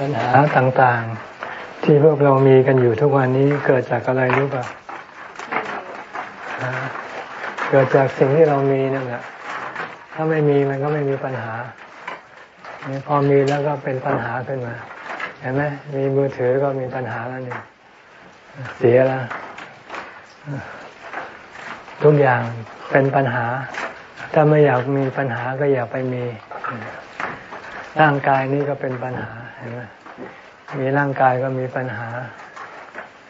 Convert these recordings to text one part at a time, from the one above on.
ปัญหาต่างๆ ที่พวกเรามีกันอยู่ทุกวันนี้เกิดจากอะไรรู้ป่ะเกิดจากสิ่งที่เรามีนั่นแหละถ้าไม่มีมันก็ไม่มีปัญหาพอมีแล้วก็เป็นปัญหาขึ้นมาเห็นไหมมีมือถือก็มีปัญหาแล้วนี่เสียแล้วทุกอย่างเป็นปัญหา ถ้าไม่อยากมีปัญหาก็อย่าไปมี ร่างกายนี่ก็เป็นปัญหา มีร่างกายก็มีปัญหา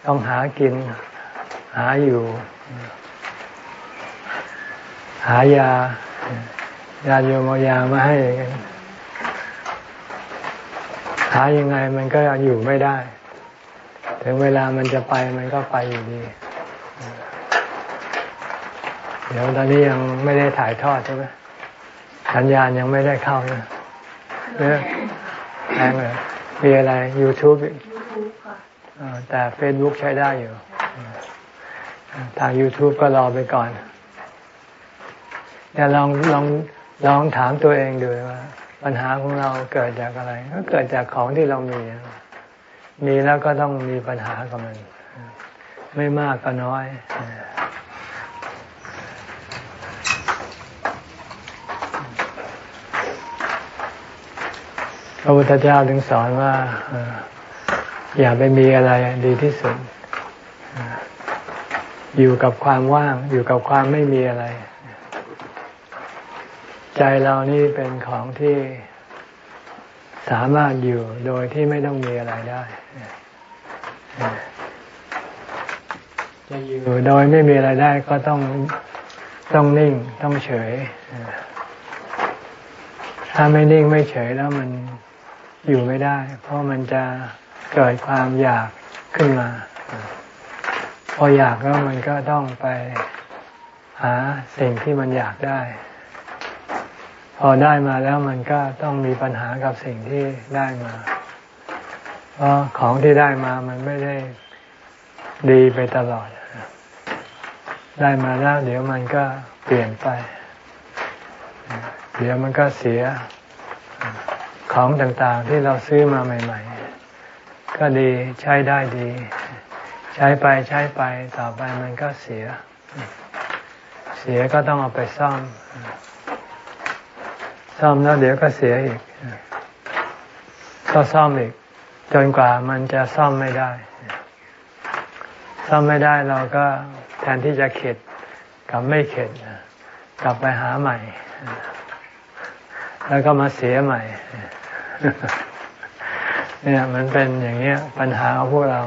ต้องหากิน หาอยู่ หายา ยาโยมายามาให้หายังไงมันก็อยู่ไม่ได้ ถึงเวลามันจะไปมันก็ไปอยู่ดี เดี๋ยวตอนนี้ยังไม่ได้ถ่ายทอดใช่ไหมสัญญาณยังไม่ได้เข้านะเนี่ย แพงเลยมีอะไร YouTube แต่ Facebook ใช้ได้อยู่ ทาง YouTube ก็รอไปก่อนเนี่ยลองลองลองถามตัวเองดูว่า ปัญหาของเราเกิดจากอะไร ก็เกิดจากของที่เรามี มีแล้วก็ต้องมีปัญหากับมัน ไม่มากก็น้อย พระพุทธเจ้าถึงสอนว่าอย่าไปมีอะไรดีที่สุด อยู่กับความว่าง อยู่กับความไม่มีอะไร ใจเรานี่เป็นของที่สามารถอยู่โดยที่ไม่ต้องมีอะไรได้จะอยู่โดยไม่มีอะไรได้ก็ต้องต้องนิ่งต้องเฉย ถ้าไม่นิ่งไม่เฉยแล้วมัน อยู่ไม่ได้ เพราะมันจะเกิดความอยากขึ้นมา พออยากแล้วมันก็ต้องไปหาสิ่งที่มันอยากได้ พอได้มาแล้วมันก็ต้องมีปัญหากับสิ่งที่ได้มา เพราะของที่ได้มามันไม่ได้ดีไปตลอด ได้มาแล้วเดี๋ยวมันก็เปลี่ยนไป เดี๋ยวมันก็เสีย ของต่างๆที่เราซื้อมาใหม่ ๆ ก็ดีใช้ได้ดี ใช้ไปใช้ไปต่อไปมันก็เสีย เสียก็ต้องเอาไปซ่อม ซ่อมแล้วเดี๋ยวก็เสียอีกก็ซ่อมอีก จนกว่ามันจะซ่อมไม่ได้ ซ่อมไม่ได้เราก็แทนที่จะเข็ดกับไม่เข็ดกลับไปหาใหม่ แล้วก็มาเสียใหม่ เนี่ยมันเป็นอย่างเนี้ย ปัญหาของพวกเรา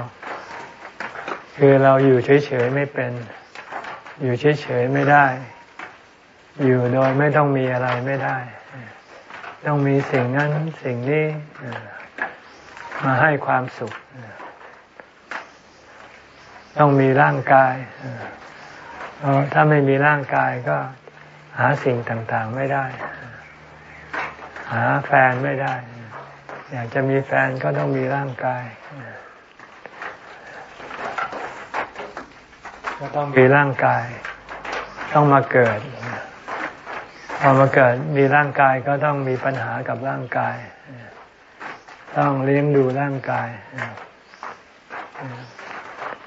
คือเราอยู่เฉยๆไม่เป็น อยู่เฉยๆไม่ได้ อยู่โดยไม่ต้องมีอะไรไม่ได้ ต้องมีสิ่งนั้นสิ่งนี้มาให้ความสุข ต้องมีร่างกายถ้าไม่มีร่างกายก็หาสิ่งต่างๆไม่ได้ หาแฟนไม่ได้ อยากจะมีแฟนก็ต้องมีร่างกาย ก็ต้องมีร่างกาย ต้องมาเกิด พอมาเกิดมีร่างกายก็ต้องมีปัญหากับร่างกาย ต้องเลี้ยงดูร่างกาย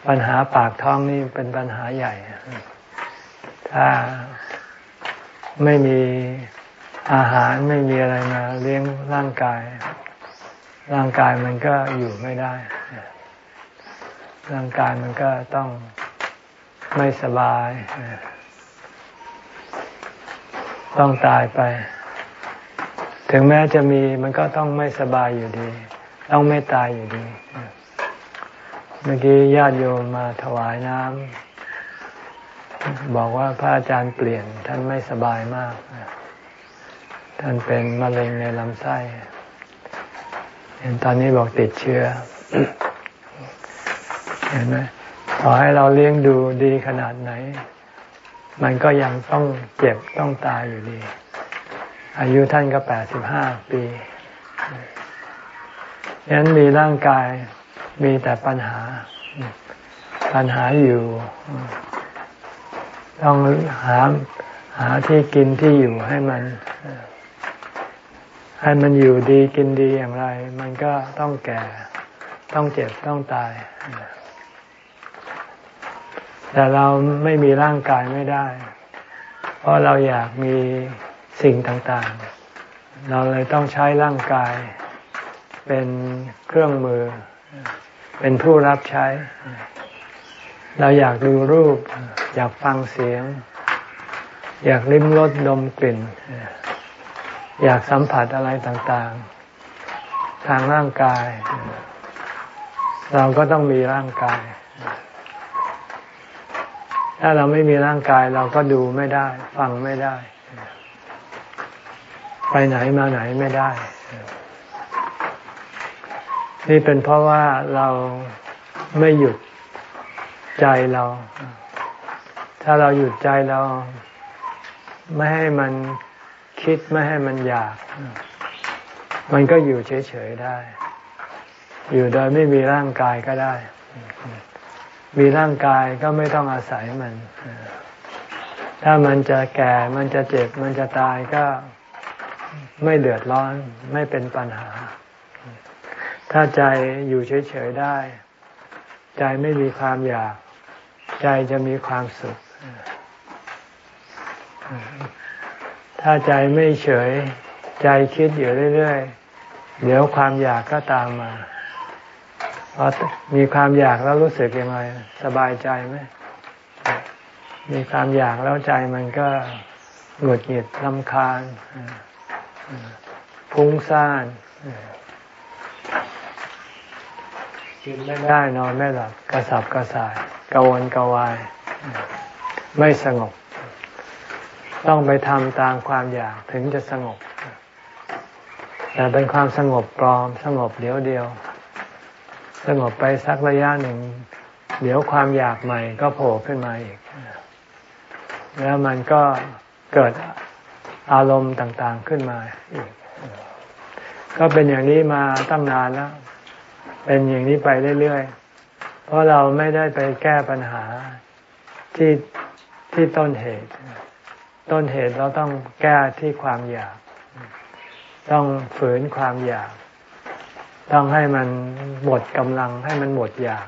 ปัญหาปากท้องนี่เป็นปัญหาใหญ่ ถ้าไม่มีอาหารไม่มีอะไรมาเลี้ยงร่างกาย ร่างกายมันก็อยู่ไม่ได้ ร่างกายมันก็ต้องไม่สบาย ต้องตายไป ถึงแม้จะมีมันก็ต้องไม่สบายอยู่ดี ต้องไม่ตายอยู่ดี เมื่อกี้ญาติโยมมาถวายน้ำบอกว่าพระอาจารย์เปลี่ยนท่านไม่สบายมาก ท่านเป็นมะเร็งในลำไส้ ตอนนี้บอกติดเชื้อ เห็นไหมขอให้เราเลี้ยงดูดีขนาดไหน มันก็ยังต้องเจ็บต้องตายอยู่ดี อายุท่านก็แปดสิบห้าปีฉะนั้นมีร่างกายมีแต่ปัญหา ปัญหาอยู่ ต้องหาหาที่กินที่อยู่ให้มัน ให้มันอยู่ดีกินดีอย่างไร มันก็ต้องแก่ ต้องเจ็บต้องตาย แต่เราไม่มีร่างกายไม่ได้ เพราะเราอยากมีสิ่งต่างๆ เราเลยต้องใช้ร่างกาย เป็นเครื่องมือ เป็นผู้รับใช้ เราอยากดูรูป อยากฟังเสียง อยากลิ้มรสดมกลิ่น อยากสัมผัสอะไรต่างๆ ทางร่างกาย เราก็ต้องมีร่างกาย ถ้าเราไม่มีร่างกายเราก็ดูไม่ได้ ฟังไม่ได้ ไปไหนมาไหนไม่ได้ นี่เป็นเพราะว่าเราไม่หยุดใจเรา ถ้าเราหยุดใจเรา ไม่ให้มัน คิดไม่ให้มันอยาก มันก็อยู่เฉยๆได้ อยู่โดยไม่มีร่างกายก็ได้ มีร่างกายก็ไม่ต้องอาศัยมัน ถ้ามันจะแก่ มันจะเจ็บ มันจะตายก็ไม่เดือดร้อน ไม่เป็นปัญหา ถ้าใจอยู่เฉยๆได้ ใจไม่มีความอยาก ใจจะมีความสุข ถ้าใจไม่เฉย ใจคิดอยู่เรื่อยๆ เดี๋ยวความอยากก็ตามมาพอมีความอยากแล้วรู้สึกยังไงสบายใจไหมมีความอยากแล้วใจมันก็หงุดหงิดลำคาญพุ่งซ่านกินไม่ได้นอนไม่หลับกระสับกระส่ายกระวนกระวาย ไม่สงบ ต้องไปทำตามความอยากถึงจะสงบ แต่เป็นความสงบปลอม สงบเดียวเดียว สงบไปสักระยะหนึ่ง เดี๋ยวความอยากใหม่ก็โผล่ขึ้นมาอีก แล้วมันก็เกิดอารมณ์ต่างๆขึ้นมาอีก ก็เป็นอย่างนี้มาตั้งนานแล้ว เป็นอย่างนี้ไปเรื่อยๆ เพราะเราไม่ได้ไปแก้ปัญหาที่ที่ต้นเหตุ ต้นเหตุเราต้องแก้ที่ความอยาก ต้องฝืนความอยาก ต้องให้มันหมดกำลัง ให้มันหมดอยาก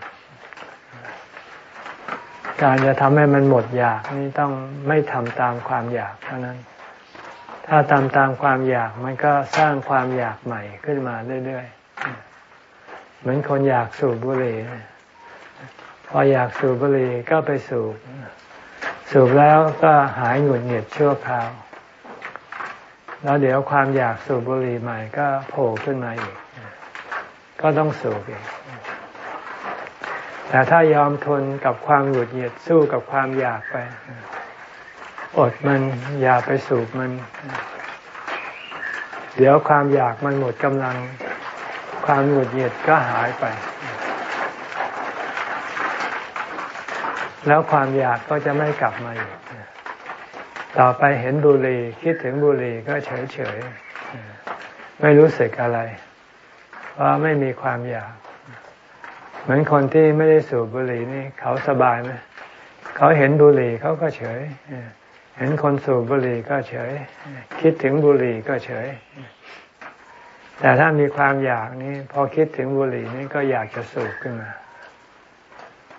การจะทำให้มันหมดอยากนี่ต้องไม่ทำตามความอยากเท่านั้น ถ้าทำตามความอยากมันก็สร้างความอยากใหม่ขึ้นมาเรื่อยๆ เหมือนคนอยากสูบบุหรี่พออยากสูบบุหรี่ก็ไปสูบ สูบแล้วก็หายหงุดหงิดชั่วคราว แล้วเดี๋ยวความอยากสูบบุหรี่ใหม่ก็โผล่ขึ้นมาอีก ก็ต้องสูบอีก แต่ถ้ายอมทนกับความหงุดหงิดสู้กับความอยากไป อดมันอย่าไปสูบมัน เดี๋ยวความอยากมันหมดกำลัง ความหงุดหงิดก็หายไป แล้วความอยากก็จะไม่กลับมาอีกต่อไปเห็นบุหรี่คิดถึงบุหรี่ก็เฉยเฉยไม่รู้สึกอะไรเพราะไม่มีความอยาก เหมือนคนที่ไม่ได้สูบบุหรี่นี่ เขาสบายไหมเขาเห็นบุหรี่เขาก็เฉยเห็นคนสูบบุหรี่ก็เฉย คิดถึงบุหรี่ก็เฉย แต่ถ้ามีความอยากนี่พอคิดถึงบุหรี่นี่ก็อยากจะสูบขึ้นมา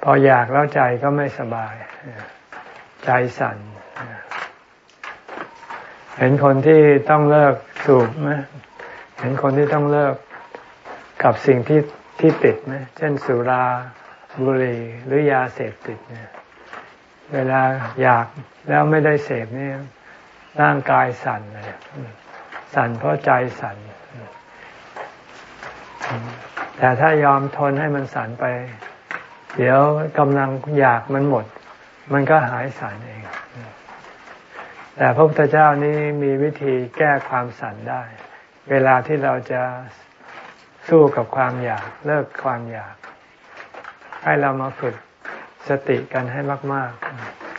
พออยากแล้วใจก็ไม่สบาย ใจสั่น เห็นคนที่ต้องเลิกสูบไหมเห็นคนที่ต้องเลิกกับสิ่งที่ที่ติดไหมเช่นสุราบุหรี่หรือยาเสพติดเนี่ยเวลาอยากแล้วไม่ได้เสพนี่ร่างกายสั่นเลยสั่นเพราะใจสั่น แต่ถ้ายอมทนให้มันสั่นไป เดี๋ยวกำลังอยากมันหมด มันก็หายสั่นเอง แต่พระพุทธเจ้านี้มีวิธีแก้ความสั่นได้ เวลาที่เราจะสู้กับความอยากเลิกความอยาก ให้เรามาฝึกสติกันให้มาก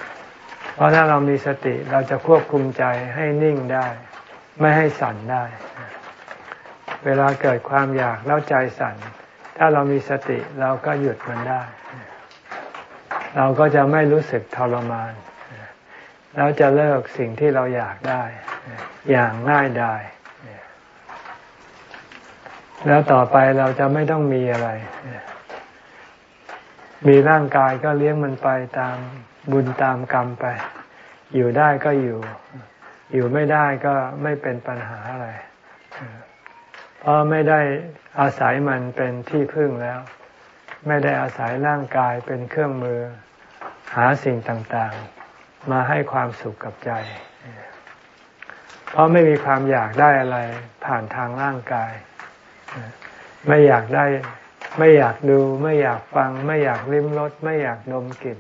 ๆ เพราะถ้าเรามีสติเราจะควบคุมใจให้นิ่งได้ ไม่ให้สั่นได้ เวลาเกิดความอยากแล้วใจสั่น ถ้าเรามีสติเราก็หยุดมันได้ เราก็จะไม่รู้สึกทรมานเราจะเลิกสิ่งที่เราอยากได้ อย่างง่ายดายแล้วต่อไปเราจะไม่ต้องมีอะไร มีร่างกายก็เลี้ยงมันไปตามบุญตามกรรมไป อยู่ได้ก็อยู่ อยู่ไม่ได้ก็ไม่เป็นปัญหาอะไร เพราะไม่ได้อาศัยมันเป็นที่พึ่งแล้ว ไม่ได้อาศัยร่างกายเป็นเครื่องมือ หาสิ่งต่างๆ มาให้ความสุขกับใจ เพราะไม่มีความอยากได้อะไรผ่านทางร่างกาย ไม่อยากได้ ไม่อยากดู ไม่อยากฟัง ไม่อยากลิ้มรสไม่อยากดมกลิ่น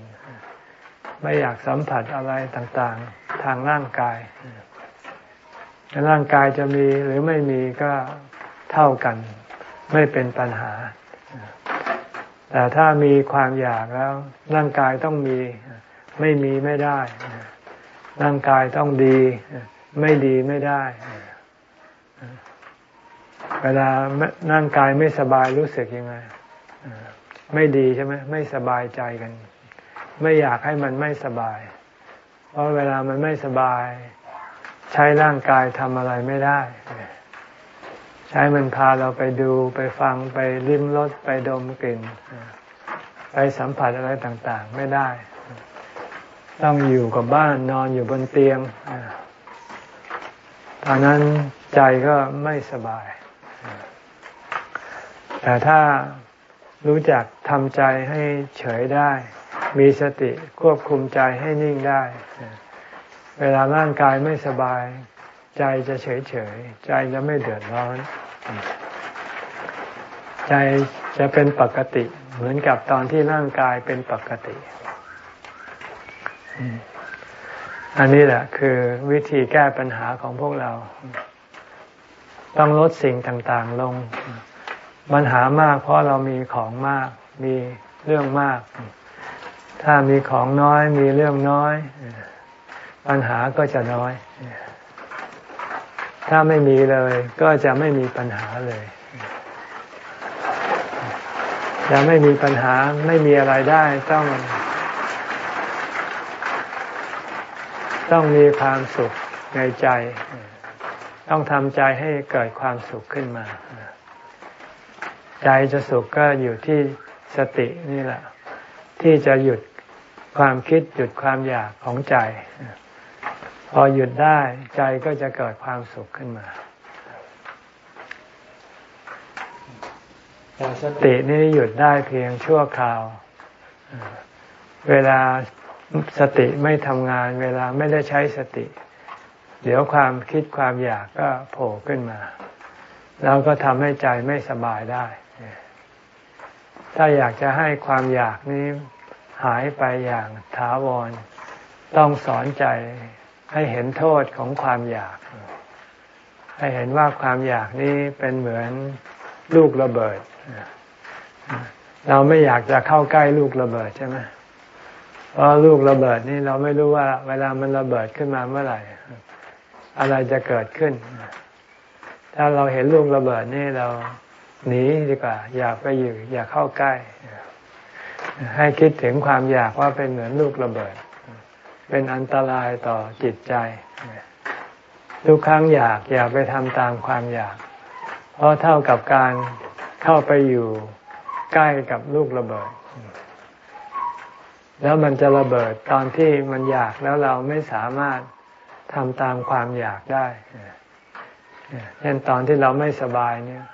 ไม่อยากสัมผัสอะไรต่างๆ ทางร่างกายร่างกายจะมีหรือไม่มีก็เท่ากัน ไม่เป็นปัญหา แต่ถ้ามีความอยากแล้ว ร่างกายต้องมี ไม่มีไม่ได้ ร่างกายต้องดี ไม่ดีไม่ได้ เวลาร่างกายไม่สบายรู้สึกยังไงไม่ดีใช่ไหมไม่สบายใจกัน ไม่อยากให้มันไม่สบาย เพราะเวลามันไม่สบาย ใช้ร่างกายทำอะไรไม่ได้ ใช้มันพาเราไปดูไปฟังไปริมรสไปดมกลิ่น ไปสัมผัสอะไรต่างๆ ไม่ได้ ต้องอยู่กับบ้านนอนอยู่บนเตียงตอนนั้นใจก็ไม่สบาย แต่ถ้ารู้จักทำใจให้เฉยได้ มีสติควบคุมใจให้นิ่งได้ เวลาร่างกายไม่สบาย ใจจะเฉยเฉยใจจะไม่เดือดร้อน ใจจะเป็นปกติ เหมือนกับตอนที่ร่างกายเป็นปกติ อันนี้แหละคือวิธีแก้ปัญหาของพวกเรา ต้องลดสิ่งต่างๆลง ปัญหามากเพราะเรามีของมาก มีเรื่องมาก ถ้ามีของน้อยมีเรื่องน้อย ปัญหาก็จะน้อย ถ้าไม่มีเลยก็จะไม่มีปัญหาเลย จะไม่มีปัญหาไม่มีอะไรได้ต้อง ต้องมีความสุขในใจ ต้องทำใจให้เกิดความสุขขึ้นมาใจจะสุขก็อยู่ที่สตินี่แหละ ที่จะหยุดความคิดหยุดความอยากของใจ พอหยุดได้ใจก็จะเกิดความสุขขึ้นมาแต่สตินี่หยุดได้เพียงชั่วคราว เวลาสติไม่ทำงาน เวลาไม่ได้ใช้สติ เดี๋ยวความคิดความอยากก็โผล่ขึ้นมา แล้วก็ทำให้ใจไม่สบายได้ ถ้าอยากจะให้ความอยากนี้หายไปอย่างถาวร ต้องสอนใจ ให้เห็นโทษของความอยาก ให้เห็นว่าความอยากนี้เป็นเหมือนลูกระเบิด เราไม่อยากจะเข้าใกล้ลูกระเบิดใช่ไหมเพราะลูกระเบิดนี่เราไม่รู้ว่า เวลามันระเบิดขึ้นมาเมื่อไหร่ อะไรจะเกิดขึ้น ถ้าเราเห็นลูกระเบิดนี่เราหนีดีกว่า อย่าไปอยู่ อย่าเข้าใกล้ ให้คิดถึงความอยากว่าเป็นเหมือนลูกระเบิด เป็นอันตรายต่อจิตใจ ทุกครั้งอยากอย่าไปทำตามความอยาก เพราะเท่ากับการเข้าไปอยู่ใกล้กับลูกระเบิด แล้วมันจะระเบิดตอนที่มันอยากแล้วเราไม่สามารถทำตามความอยากได้เช่นตอนที่เราไม่สบายเนี่ย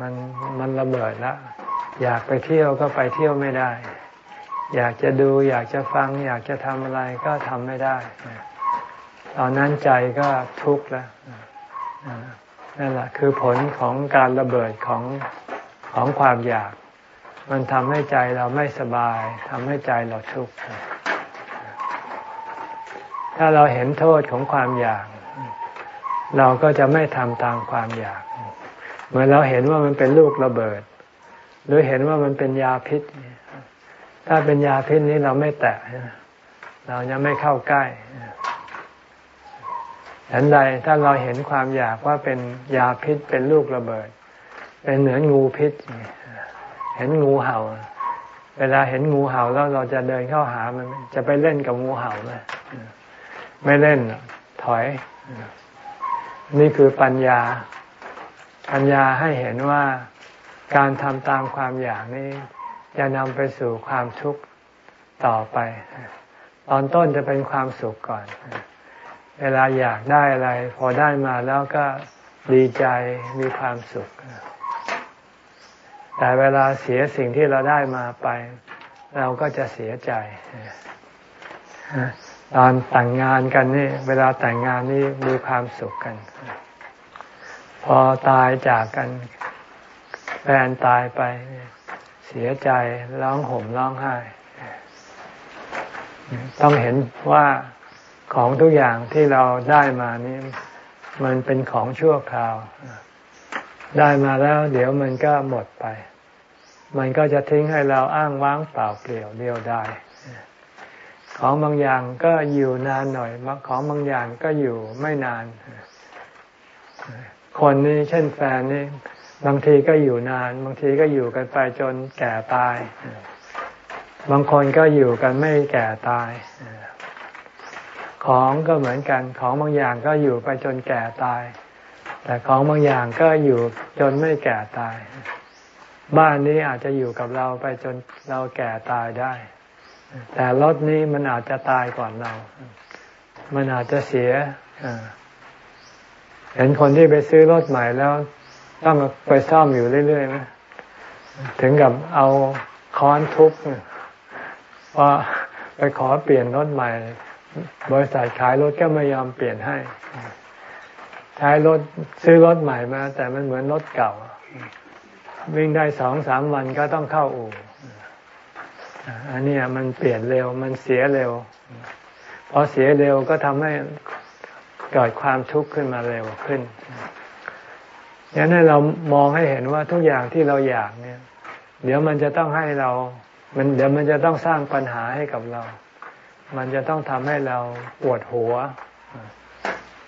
มันมันระเบิดแล้วอยากไปเที่ยวก็ไปเที่ยวไม่ได้ อยากจะดูอยากจะฟัง อยากจะทำอะไรก็ทำไม่ได้ ตอนนั้นใจก็ทุกข์แล้วนั่นแหละคือผลของการระเบิดของของความอยาก มันทำให้ใจเราไม่สบายทำให้ใจเราทุกข์ถ้าเราเห็นโทษของความอยาก เราก็จะไม่ทำตามความอยากเมื่อเราเห็นว่ามันเป็นลูกระเบิด หรือเห็นว่ามันเป็นยาพิษ ถ้าเป็นยาพิษนี้เราไม่แตะเราจะไม่เข้าใกล้ฉันใดถ้าเราเห็นความอยากว่าเป็นยาพิษเป็นลูกระเบิด เป็นเหมือนงูพิษ เห็นงูเห่า เวลาเห็นงูเห่าแล้วเราจะเดินเข้าหามันจะไปเล่นกับงูเห่าไหมไม่เล่นถอย นี่คือปัญญา ปัญญาให้เห็นว่าการทำตามความอยากนี้ จะนำไปสู่ความทุกข์ต่อไป ตอนต้นจะเป็นความสุขก่อน เวลาอยากได้อะไร พอได้มาแล้วก็ดีใจมีความสุข แต่เวลาเสียสิ่งที่เราได้มาไป เราก็จะเสียใจ ตอนแต่งงานกันนี่ เวลาแต่งงานนี่มีความสุขกัน พอตายจากกันแฟนตายไปเเสียใจร้องห่มร้องไห้ ต้องเห็นว่าของทุกอย่างที่เราได้มานี้ มันเป็นของชั่วคราว ได้มาแล้ว เดี๋ยวมันก็หมดไป มันก็จะทิ้งให้เราอ้างว้างเปล่าเปลี่ยวเดียวได้ของบางอย่างก็อยู่นานหน่อย ของบางอย่างก็อยู่ไม่นาน คนนี้เช่นแฟนนี่ บางทีก็อยู่นาน บางทีก็อยู่กันไปจนแก่ตาย บางคนก็อยู่กันไม่แก่ตาย ของก็เหมือนกัน ของบางอย่างก็อยู่ไปจนแก่ตาย แต่ของบางอย่างก็อยู่จนไม่แก่ตาย บ้านนี้อาจจะอยู่กับเราไปจนเราแก่ตายได้ แต่รถนี้มันอาจจะตายก่อนเรา มันอาจจะเสีย เห็นคนที่ไปซื้อรถใหม่แล้ว ต้องไปซ่อมอยู่เรื่อยๆไหมถึงกับเอาค้อนทุบเพราไปขอเปลี่ยนรถใหม่ บริษัทขายรถก็ไม่ยอมเปลี่ยนให้ ใช้รถซื้อรถใหม่มา แต่มันเหมือนรถเก่า วิ่งได้สองสามวันก็ต้องเข้าอู่อันนี้มันเปลี่ยนเร็ว มันเสียเร็วพอเสียเร็วก็ทำให้เกิดความทุกข์ขึ้นมาเร็วขึ้น อย่างนั้นเรามองให้เห็นว่าทุกอย่างที่เราอยากเนี่ย เดี๋ยวมันจะต้องให้เรา มันเดี๋ยวมันจะต้องสร้างปัญหาให้กับเรา มันจะต้องทำให้เราปวดหัว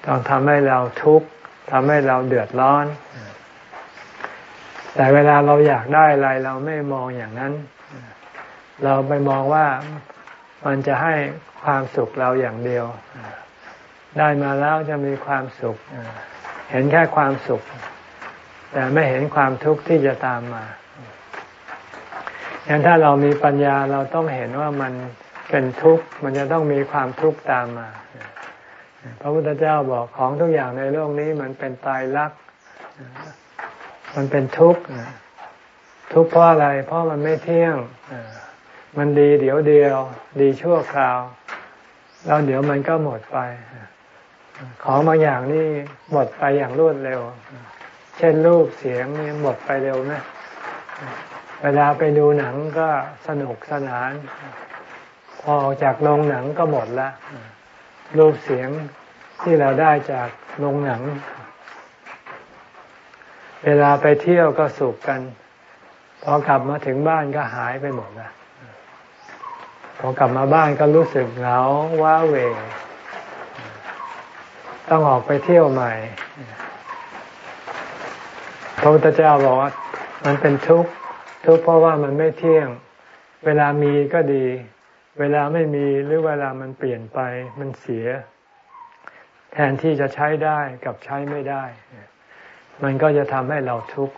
ต้องทำให้เราทุกข์ทำให้เราเดือดร้อน แต่เวลาเราอยากได้อะไรเราไม่มองอย่างนั้น เราไปมองว่ามันจะให้ความสุขเราอย่างเดียว ได้มาแล้วจะมีความสุข เห็นแค่ความสุข แต่ไม่เห็นความทุกข์ที่จะตามมาอย่างถ้าเรามีปัญญาเราต้องเห็นว่ามันเป็นทุกข์ มันจะต้องมีความทุกข์ตามมา พระพุทธเจ้าบอกของทุกอย่างในโลกนี้มันเป็นตายรัก มันเป็นทุกข์ ทุกข์เพราะอะไร เพราะมันไม่เที่ยง มันดีเดี๋ยวเดียว ดีชั่วคราว แล้วเดี๋ยวมันก็หมดไป ของบางอย่างนี่หมดไปอย่างรวดเร็ว เช่นรูปเสียงนี่หมดไปเร็วไหมเวลาไปดูหนังก็สนุกสนาน พอออกจากโรงหนังก็หมดละรูปเสียงที่เราได้จากโรงหนัง เวลาไปเที่ยวก็สุขกัน พอกลับมาถึงบ้านก็หายไปหมดละพอกลับมาบ้านก็รู้สึกเหงาว้าเว ต้องออกไปเที่ยวใหม่ พระพุทธเจ้าบอกว่ามันเป็นทุกข์ทุกข์เพราะว่ามันไม่เที่ยง เวลามีก็ดี เวลาไม่มีหรือเวลามันเปลี่ยนไปมันเสีย แทนที่จะใช้ได้กับใช้ไม่ได้ มันก็จะทำให้เราทุกข์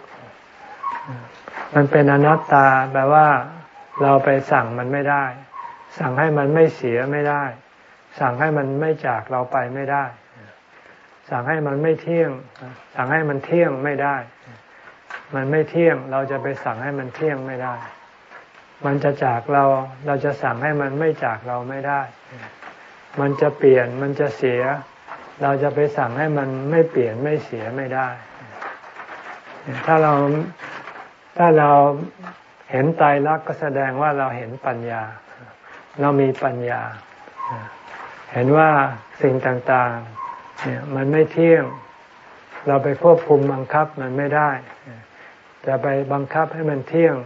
มันเป็นอนัตตาแปลว่าเราไปสั่งมันไม่ได้ สั่งให้มันไม่เสียไม่ได้ สั่งให้มันไม่จากเราไปไม่ได้ สั่งให้มันไม่เที่ยง สั่งให้มันเที่ยงไม่ได้ มันไม่เที่ยง เราจะไปสั่งให้มันเที่ยงไม่ได้ มันจะจากเรา เราจะสั่งให้มันไม่จากเราไม่ได้ มันจะเปลี่ยน มันจะเสีย เราจะไปสั่งให้มันไม่เปลี่ยนไม่เสียไม่ได้ ถ้าเราถ้าเราเห็นตายรักก็แสดงว่าเราเห็นปัญญา เรามีปัญญา เห็นว่าสิ่งต่างๆ เนี่ยมันไม่เที่ยง เราไปควบคุมบังคับมันไม่ได้ จะไปบังคับให้มันเที่ยง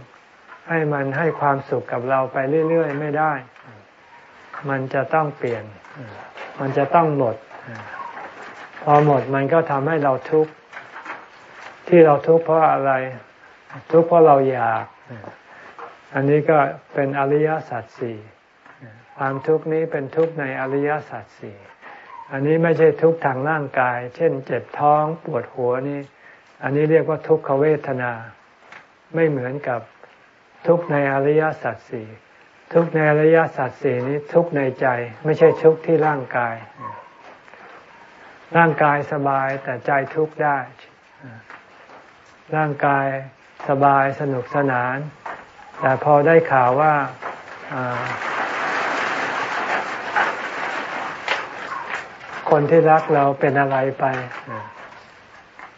ให้มันให้ความสุขกับเราไปเรื่อย ๆ ไม่ได้ มันจะต้องเปลี่ยน มันจะต้องหมด พอหมดมันก็ทำให้เราทุกข์ที่เราทุกข์เพราะอะไร ทุกข์เพราะเราอยาก อันนี้ก็เป็นอริยสัจสี่ความทุกข์นี้เป็นทุกข์ในอริยสัจสี่อันนี้ไม่ใช่ทุกข์ทางร่างกาย เช่น เจ็บท้องปวดหัวนี่ อันนี้เรียกว่าทุกขเวทนา ไม่เหมือนกับทุกในอริยสัจสี่ทุกในอริยสัจสี่นี้ทุกในใจ ไม่ใช่ทุกที่ร่างกาย ร่างกายสบายแต่ใจทุกข์ได้ ร่างกายสบายสนุกสนาน แต่พอได้ข่าวว่าคนที่รักเราเป็นอะไรไป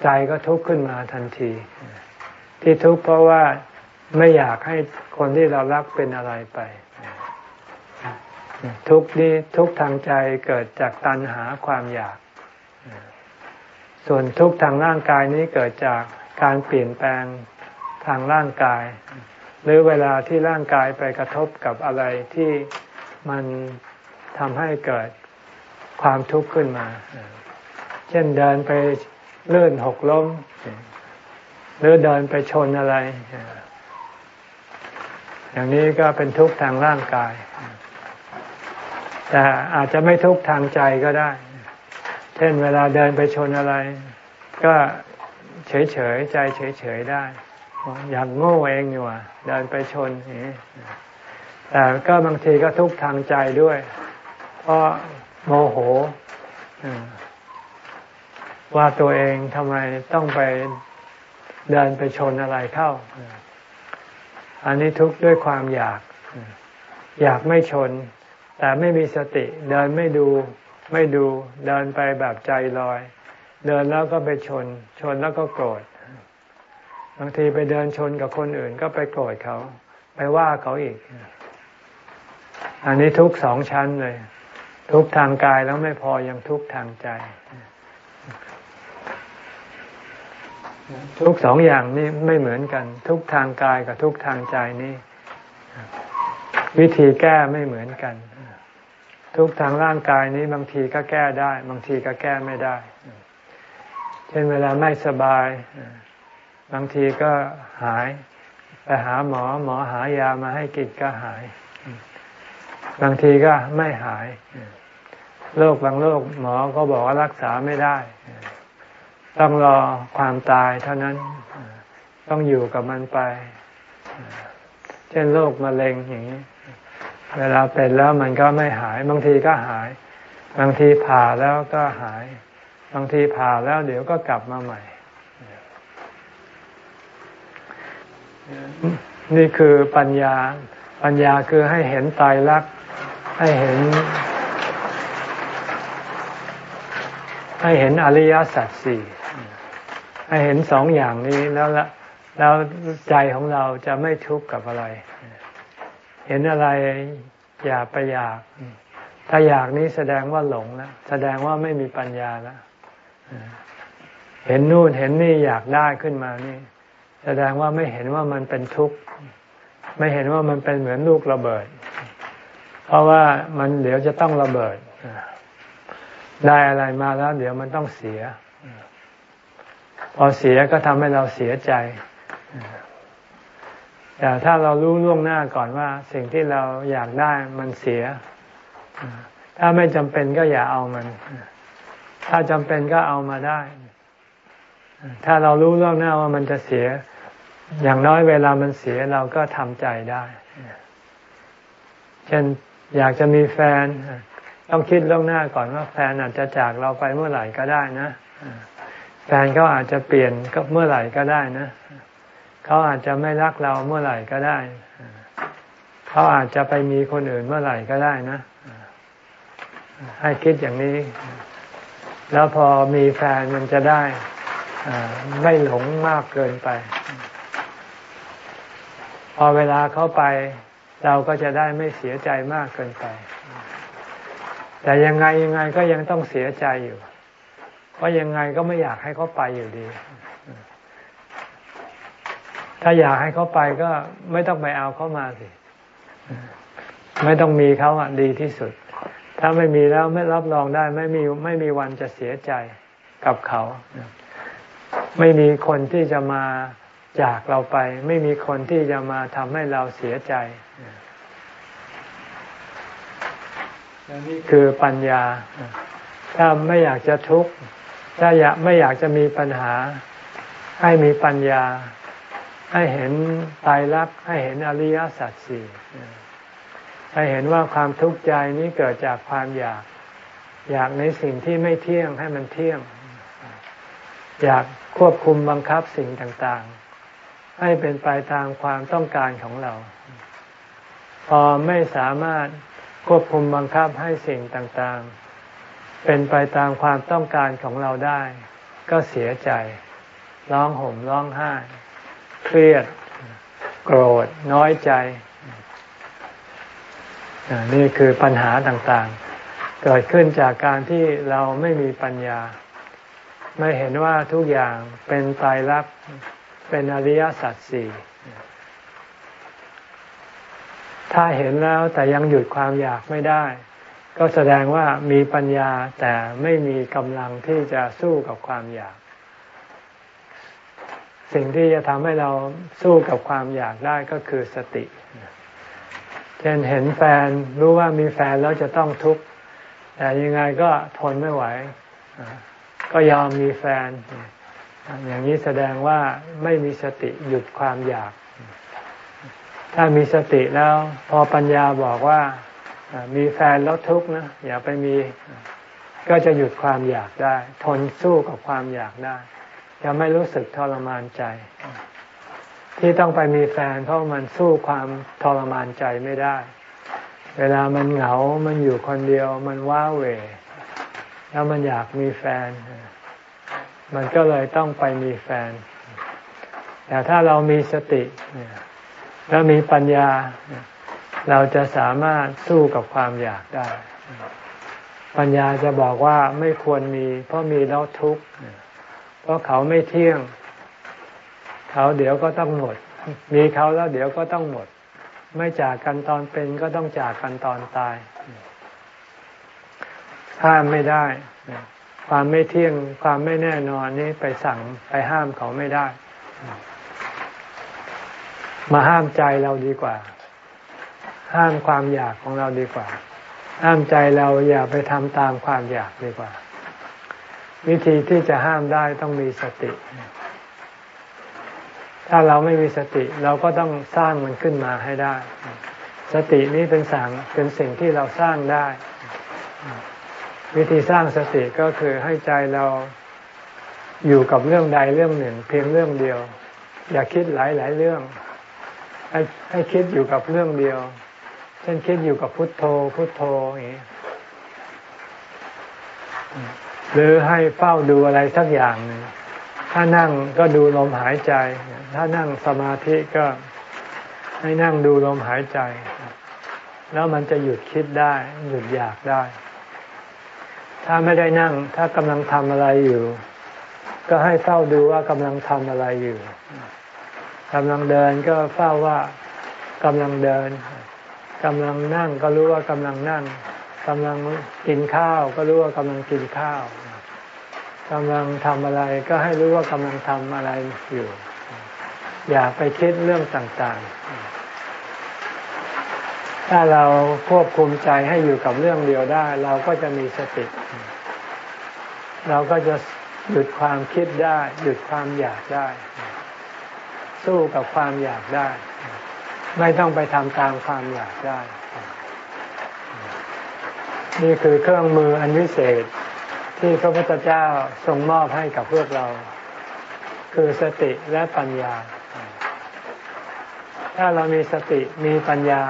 ใจก็ทุกข์ขึ้นมาทันที ที่ทุกข์เพราะว่าไม่อยากให้คนที่เรารักเป็นอะไรไป ทุกข์นี้ทุกข์ทางใจเกิดจากตัณหาความอยาก ส่วนทุกข์ทางร่างกายนี้เกิดจากการเปลี่ยนแปลงทางร่างกาย หรือเวลาที่ร่างกายไปกระทบกับอะไรที่มันทำให้เกิดความทุกข์ขึ้นมา เช่นเดินไป เลื่อนหกล้ม หรือเดินไปชนอะไร อย่างนี้ก็เป็นทุกข์ทางร่างกาย แต่อาจจะไม่ทุกข์ทางใจก็ได้ เช่นเวลาเดินไปชนอะไร ก็เฉยๆใจเฉยๆได้ อย่ากโง่เองนี่ว่าเดินไปชนแต่ก็บางทีก็ทุกข์ทางใจด้วย เพราะโมโห ว่าตัวเองทำไมต้องไปเดินไปชนอะไรเข้า อันนี้ทุกข์ด้วยความอยาก อยากไม่ชน แต่ไม่มีสติ เดินไม่ดูไม่ดูเดินไปแบบใจลอย เดินแล้วก็ไปชน ชนแล้วก็โกรธบางทีไปเดินชนกับคนอื่นก็ไปโกรธเขา ไปว่าเขาอีก อันนี้ทุกสองชั้นเลย ทุกทางกายแล้วไม่พอยังทุกทางใจ ทุกสองอย่างนี้ไม่เหมือนกัน ทุกทางกายกับทุกทางใจนี่วิธีแก้ไม่เหมือนกัน ทุกทางร่างกายนี้บางทีก็แก้ได้ บางทีก็แก้ไม่ได้ เช่นเวลาไม่สบาย บางทีก็หาย ไปหาหมอหมอหายามาให้กินก็หาย บางทีก็ไม่หายโรคบางโรคหมอก็บอกว่ารักษาไม่ได้ ต้องรอความตายเท่านั้น ต้องอยู่กับมันไป เช่นโรคมะเร็งอย่างนี้ เวลาเป็นแล้วมันก็ไม่หาย บางทีก็หาย บางทีผ่าแล้วก็หาย บางทีผ่าแล้วเดี๋ยวก็กลับมาใหม่ นี่คือปัญญา ปัญญาคือให้เห็นตายรัก ให้เห็นให้เห็นอริยสัจสี่ เห็นสองอย่างนี้แล้วละแล้วใจของเราจะไม่ทุกข์กับอะไร เห็นอะไรอย่าไปอยาก ถ้าอยากนี้แสดงว่าหลงแล้วแสดงว่าไม่มีปัญญาแล้วเห็นนู่นเห็นนี่อยากได้ขึ้นมานี่ แสดงว่าไม่เห็นว่ามันเป็นทุกข์ไม่เห็นว่ามันเป็นเหมือนลูกระเบิด เพราะว่ามันเดี๋ยวจะต้องระเบิดได้อะไรมาแล้ว เดี๋ยวมันต้องเสีย พอเสียก็ทำให้เราเสียใจ แต่ถ้าเรารู้ล่วงหน้าก่อนว่า สิ่งที่เราอยากได้มันเสีย ถ้าไม่จำเป็นก็อย่าเอามัน ถ้าจำเป็นก็เอามาได้ ถ้าเรารู้ล่วงหน้าว่ามันจะเสีย อย่างน้อยเวลามันเสียเราก็ทำใจได้ เช่นอยากจะมีแฟน ต้องคิดล่วงหน้าก่อนว่าแฟนอาจจะจากเราไปเมื่อไหร่ก็ได้นะ แฟนเขาอาจจะเปลี่ยนก็เมื่อไหร่ก็ได้นะเขาอาจจะไม่รักเราเมื่อไหร่ก็ได้เขาอาจจะไปมีคนอื่นเมื่อไหร่ก็ได้นะ ให้คิดอย่างนี้ แล้วพอมีแฟนมันจะได้ไม่หลงมากเกินไป พอเวลาเขาไป เราก็จะได้ไม่เสียใจมากเกินไป แต่ยังไงยังไงก็ยังต้องเสียใจอยู่ เพราะยังไงก็ไม่อยากให้เขาไปอยู่ดี ถ้าอยากให้เขาไปก็ไม่ต้องไปเอาเขามาสิ ไม่ต้องมีเขาอะดีที่สุด ถ้าไม่มีแล้วไม่รับรองได้ ไม่มีไม่มีวันจะเสียใจกับเขา ไม่มีคนที่จะมาจากเราไป ไม่มีคนที่จะมาทำให้เราเสียใจนี่คือปัญญา ถ้าไม่อยากจะทุกข์ ถ้าอยากไม่อยากจะมีปัญหา ให้มีปัญญา ให้เห็นตายรักให้เห็นอริยสัจสี่ให้เห็นว่าความทุกข์ใจนี้เกิดจากความอยาก อยากในสิ่งที่ไม่เที่ยงให้มันเที่ยง อยากควบคุมบังคับสิ่งต่างๆ ให้เป็นไปตามความต้องการของเรา พอไม่สามารถควบคุมบังคับให้สิ่งต่างๆ เป็นไปตามความต้องการของเราได้ ก็เสียใจ ร้องห่มร้องไห้ เครียด โกรธ น้อยใจ นี่คือปัญหาต่างๆ เกิดขึ้นจากการที่เราไม่มีปัญญา ไม่เห็นว่าทุกอย่างเป็นตายรักเป็นอริยสัจสี่ถ้าเห็นแล้วแต่ยังหยุดความอยากไม่ได้ ก็แสดงว่ามีปัญญาแต่ไม่มีกำลังที่จะสู้กับความอยาก สิ่งที่จะทำให้เราสู้กับความอยากได้ก็คือสติ เช่นเห็นแฟนรู้ว่ามีแฟนแล้วจะต้องทุกข์แต่ยังไงก็ทนไม่ไหว ก็ยอมมีแฟน อย่างนี้แสดงว่าไม่มีสติหยุดความอยาก ถ้ามีสติแล้ว พอปัญญาบอกว่า มีแฟนแล้วทุกข์นะอย่าไปมี ก็จะหยุดความอยากได้ ทนสู้กับความอยากได้ จะไม่รู้สึกทรมานใจ ที่ต้องไปมีแฟนเพราะมันสู้ความทรมานใจไม่ได้ เวลามันเหงา มันอยู่คนเดียว มันว้าเหวแล้วมันอยากมีแฟน มันก็เลยต้องไปมีแฟน แต่ถ้าเรามีสติ แล้วมีปัญญา เราจะสามารถสู้กับความอยากได้ ปัญญาจะบอกว่าไม่ควรมี เพราะมีแล้วทุกข์เพราะเขาไม่เที่ยง เขาเดี๋ยวก็ต้องหมด มีเขาแล้วเดี๋ยวก็ต้องหมด ไม่จากกันตอนเป็นก็ต้องจากกันตอนตายห้ามไม่ได้ ความไม่เที่ยงความไม่แน่นอนนี่ไปสั่งไปห้ามเขาไม่ได้ มาห้ามใจเราดีกว่า ห้ามความอยากของเราดีกว่า ห้ามใจเราอย่าไปทำตามความอยากดีกว่า วิธีที่จะห้ามได้ต้องมีสติ ถ้าเราไม่มีสติเราก็ต้องสร้างมันขึ้นมาให้ได้ สตินี้เป็นสั่งเป็นสิ่งที่เราสร้างได้ วิธีสร้างสติก็คือให้ใจเราอยู่กับเรื่องใดเรื่องหนึ่ง เพียงเรื่องเดียว อย่าคิดหลายหลายเรื่องให้ให้คิดอยู่กับเรื่องเดียว เช่นคิดอยู่กับพุทโธ พุทโธอย่างนี้หรือให้เฝ้าดูอะไรสักอย่างหนึ่งถ้านั่งก็ดูลมหายใจ ถ้านั่งสมาธิก็ให้นั่งดูลมหายใจ แล้วมันจะหยุดคิดได้ หยุดอยากได้ ถ้าไม่ได้นั่ง ถ้ากำลังทำอะไรอยู่ ก็ให้เฝ้าดูว่ากำลังทำอะไรอยู่กำลังเดินก็เฝ้าว่ากำลังเดิน กำลังนั่งก็รู้ว่ากำลังนั่งกำลังกินข้าวก็รู้ว่ากำลังกินข้าวกำลังทำอะไรก็ให้รู้ว่ากำลังทำอะไรอยู่ อย่าไปคิดเรื่องต่างๆ ถ้าเราควบคุมใจให้อยู่กับเรื่องเดียวได้ เราก็จะมีสติ เราก็จะหยุดความคิดได้ หยุดความอยากได้ สู้กับความอยากได้ ไม่ต้องไปทำตามความอยากได้ นี่คือเครื่องมืออันวิเศษที่พระพุทธเจ้าทรงมอบให้กับพวกเรา คือสติและปัญญา ถ้าเรามีสติมีปัญญา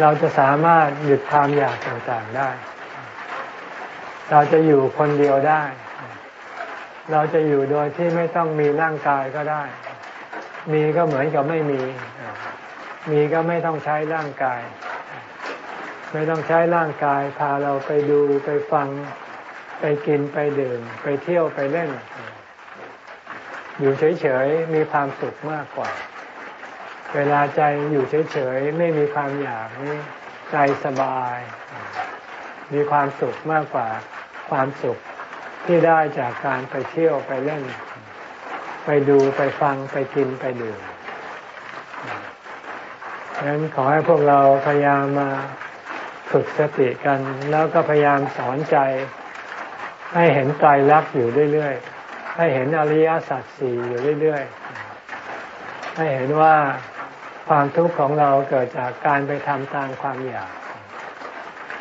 เราจะสามารถหยุดความอยากต่างๆได้ เราจะอยู่คนเดียวได้ เราจะอยู่โดยที่ไม่ต้องมีร่างกายก็ได้ มีก็เหมือนกับไม่มี มีก็ไม่ต้องใช้ร่างกาย ไม่ต้องใช้ร่างกาย พาเราไปดูไปฟัง ไปกินไปดื่ม ไปเที่ยวไปเล่น อยู่เฉยๆ มีความสุขมากกว่า เวลาใจอยู่เฉยๆ ไม่มีความอยากนี่ใจสบาย มีความสุขมากกว่าความสุขที่ได้จากการไปเที่ยวไปเล่น ไปดูไปฟังไปกินไปดื่มดังนั้นขอให้พวกเราพยายามมาฝึกสติกัน แล้วก็พยายามสอนใจ ให้เห็นใจรักอยู่เรื่อยๆ ให้เห็นอริยสัจสี่อยู่เรื่อยๆ ให้เห็นว่าความทุกข์ของเราเกิดจากการไปทำตามความอยาก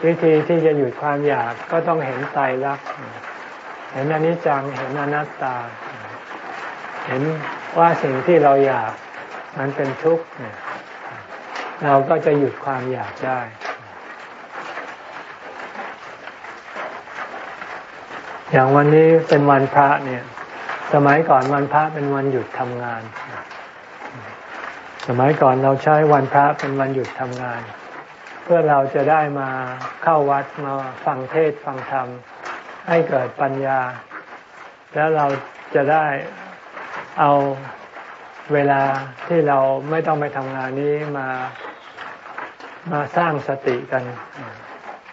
วิธีที่จะหยุดความอยากก็ต้องเห็นไตรลักษณ์เห็นอนิจจังเห็นอนัตตา เห็นว่าสิ่งที่เราอยากมันเป็นทุกข์เราก็จะหยุดความอยากได้ อย่างวันนี้เป็นวันพระเนี่ย สมัยก่อนวันพระเป็นวันหยุดทำงาน สมัยก่อนเราใช้วันพระเป็นวันหยุดทำงาน เพื่อเราจะได้มาเข้าวัดมาฟังเทศฟังธรรมให้เกิดปัญญา แล้วเราจะได้ เอาเวลาที่เราไม่ต้องไปทำงานนี้มามาสร้างสติกัน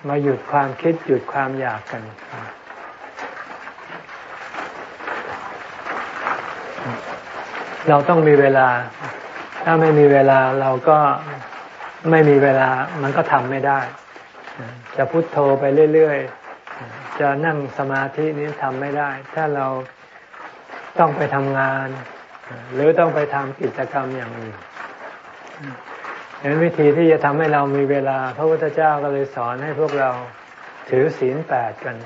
มาหยุดความคิดหยุดความอยากกัน เราต้องมีเวลา ถ้าไม่มีเวลาเราก็ไม่มีเวลามันก็ทำไม่ได้ จะพุโทโธไปเรื่อย ๆ จะนั่งสมาธินี้ทำไม่ได้ ถ้าเรา ต้องไปทำงาน หรือต้องไปทำกิจกรรมอย่างอื่นเห็นวิธีที่จะทำให้เรามีเวลา พระพุทธเจ้าก็เลยสอนให้พวกเราถือศีลแปดกัน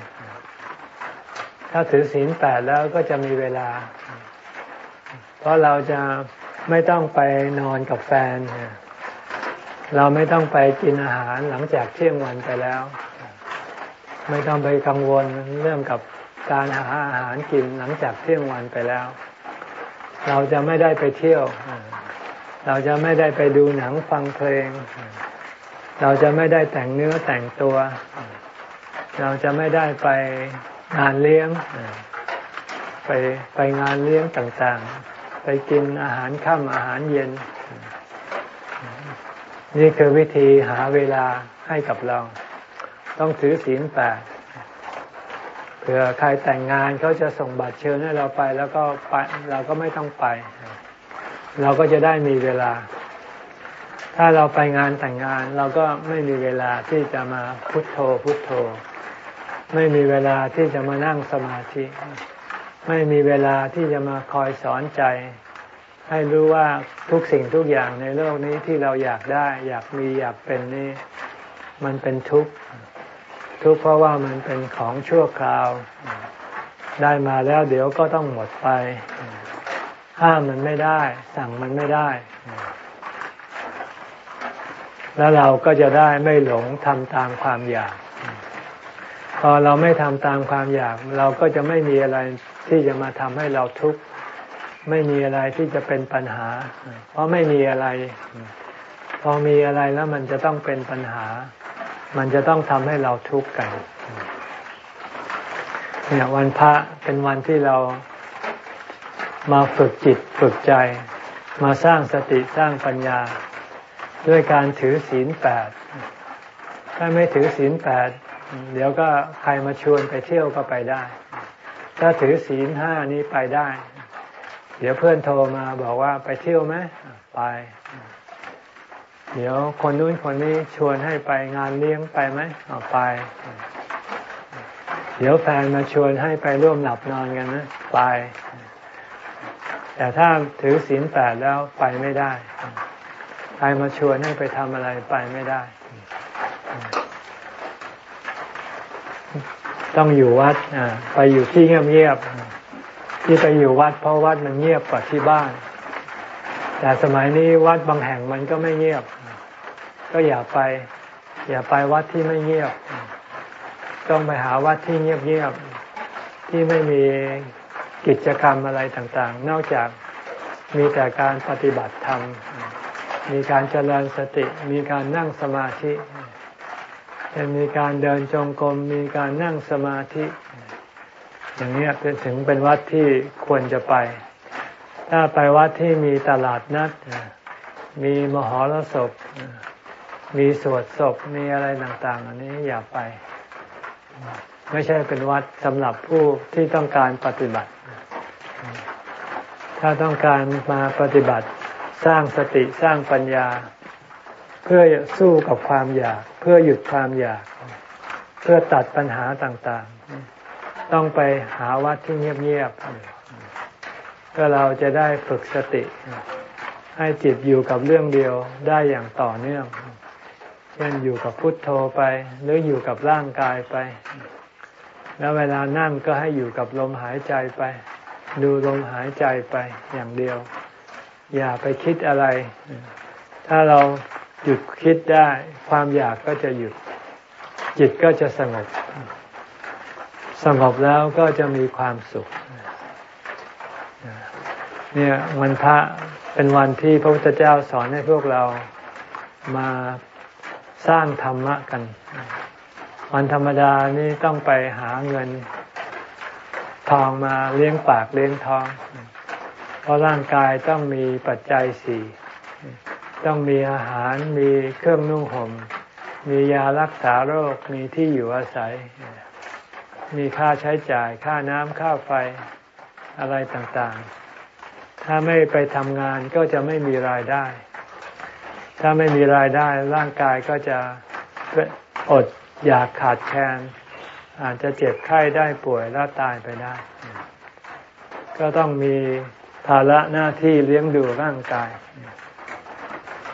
ถ้าถือศีลแปดแล้วก็จะมีเวลา เพราะเราจะไม่ต้องไปนอนกับแฟน เราไม่ต้องไปกินอาหารหลังจากเที่ยงวันไปแล้ว ไม่ต้องไปกังวลเรื่องกับ การหาอาหารกินหลังจากเที่ยงวันไปแล้ว เราจะไม่ได้ไปเที่ยว เราจะไม่ได้ไปดูหนังฟังเพลง เราจะไม่ได้แต่งเนื้อแต่งตัว เราจะไม่ได้ไปงานเลี้ยง ไปไปงานเลี้ยงต่างๆ ไปกินอาหารค่ำอาหารเย็น นี่คือวิธีหาเวลาให้กับเรา ต้องถือศีลแปด เผื่อใครแต่งงานเขาจะส่งบัตรเชิญให้เราไปแล้วก็ไปเราก็ไม่ต้องไป เราก็จะได้มีเวลา ถ้าเราไปงานแต่งงาน เราก็ไม่มีเวลาที่จะมาพุทโธพุทโธ ไม่มีเวลาที่จะมานั่งสมาธิ ไม่มีเวลาที่จะมาคอยสอนใจ ให้รู้ว่าทุกสิ่งทุกอย่างในโลกนี้ที่เราอยากได้ อยากมีอยากเป็นนี่มันเป็นทุกข์ ทุกข์เพราะว่ามันเป็นของชั่วคราว ได้มาแล้วเดี๋ยวก็ต้องหมดไป ห้ามมันไม่ได้ สั่งมันไม่ได้ แล้วเราก็จะได้ไม่หลงทำตามความอยาก พอเราไม่ทำตามความอยาก เราก็จะไม่มีอะไรที่จะมาทำให้เราทุกข์ไม่มีอะไรที่จะเป็นปัญหา เพราะไม่มีอะไร พอมีอะไรแล้วมันจะต้องเป็นปัญหา มันจะต้องทำให้เราทุกข์กันเนี่ยวันพระเป็นวันที่เรามาฝึกจิตฝึกใจ มาสร้างสติสร้างปัญญา ด้วยการถือศีลแปดถ้าไม่ถือศีลแปดเดี๋ยวก็ใครมาชวนไปเที่ยวก็ไปได้ ถ้าถือศีลห้านี้ไปได้ เดี๋ยวเพื่อนโทรมาบอกว่าไปเที่ยวไหมไป เดี๋ยวคนนู้นคนนี้ชวนให้ไปงานเลี้ยงไปไหมออกไป เดี๋ยวแฟนมาชวนให้ไปร่วมหลับนอนกันนะไป แต่ถ้าถือศีลแปดแล้วไปไม่ได้ ใครมาชวนให้ไปทำอะไรไปไม่ได้ ต้องอยู่วัดไปอยู่ที่เงียบๆที่ไปอยู่วัด เพราะวัดมันเงียบกว่าที่บ้านแต่สมัยนี้วัดบางแห่งมันก็ไม่เงียบ ก็อย่าไป อย่าไปวัดที่ไม่เงียบ ต้องไปหาวัดที่เงียบๆที่ไม่มีกิจกรรมอะไรต่างๆ นอกจากมีแต่การปฏิบัติธรรม มีการเจริญสติ มีการนั่งสมาธิจะมีการเดินจงกรม มีการนั่งสมาธิ อย่างนี้เป็นถึงเป็นวัดที่ควรจะไป ถ้าไปวัดที่มีตลาดนัด มีมหรสพ มีสวดศพมีอะไรต่างๆอันนี้อย่าไป ไม่ใช่เป็นวัดสำหรับผู้ที่ต้องการปฏิบัติ ถ้าต้องการมาปฏิบัติสร้างสติสร้างปัญญา เพื่อสู้กับความอยาก เพื่อหยุดความอยาก เพื่อตัดปัญหาต่างๆ ต้องไปหาวัดที่เงียบๆก็เราจะได้ฝึกสติ ให้จิตอยู่กับเรื่องเดียวได้อย่างต่อเนื่อง ช่นอยู่กับพุทโธไปหรืออยู่กับร่างกายไป แล้วเวลานั่งก็ให้อยู่กับลมหายใจไป ดูลมหายใจไปอย่างเดียว อย่าไปคิดอะไร ถ้าเราหยุดคิดได้ ความอยากก็จะหยุด จิตก็จะสงบ สงบแล้วก็จะมีความสุขเนี่ยวันพระเป็นวันที่พระพุทธเจ้าสอนให้พวกเรามา สร้างธรรมะกัน วันธรรมดานี่ต้องไปหาเงินทองมาเลี้ยงปากเลี้ยงท้อง เพราะร่างกายต้องมีปัจจัยสี่ต้องมีอาหารมีเครื่องนุ่งห่มมียารักษาโรคมีที่อยู่อาศัย มีค่าใช้จ่ายค่าน้ำค่าไฟอะไรต่างๆ ถ้าไม่ไปทำงานก็จะไม่มีรายได้ ถ้าไม่มีรายได้ร่างกายก็จะอดอยากขาดแคลนอาจจะเจ็บไข้ได้ป่วยแล้วตายไปได้ ก็ต้องมีภาระหน้าที่เลี้ยงดูร่างกาย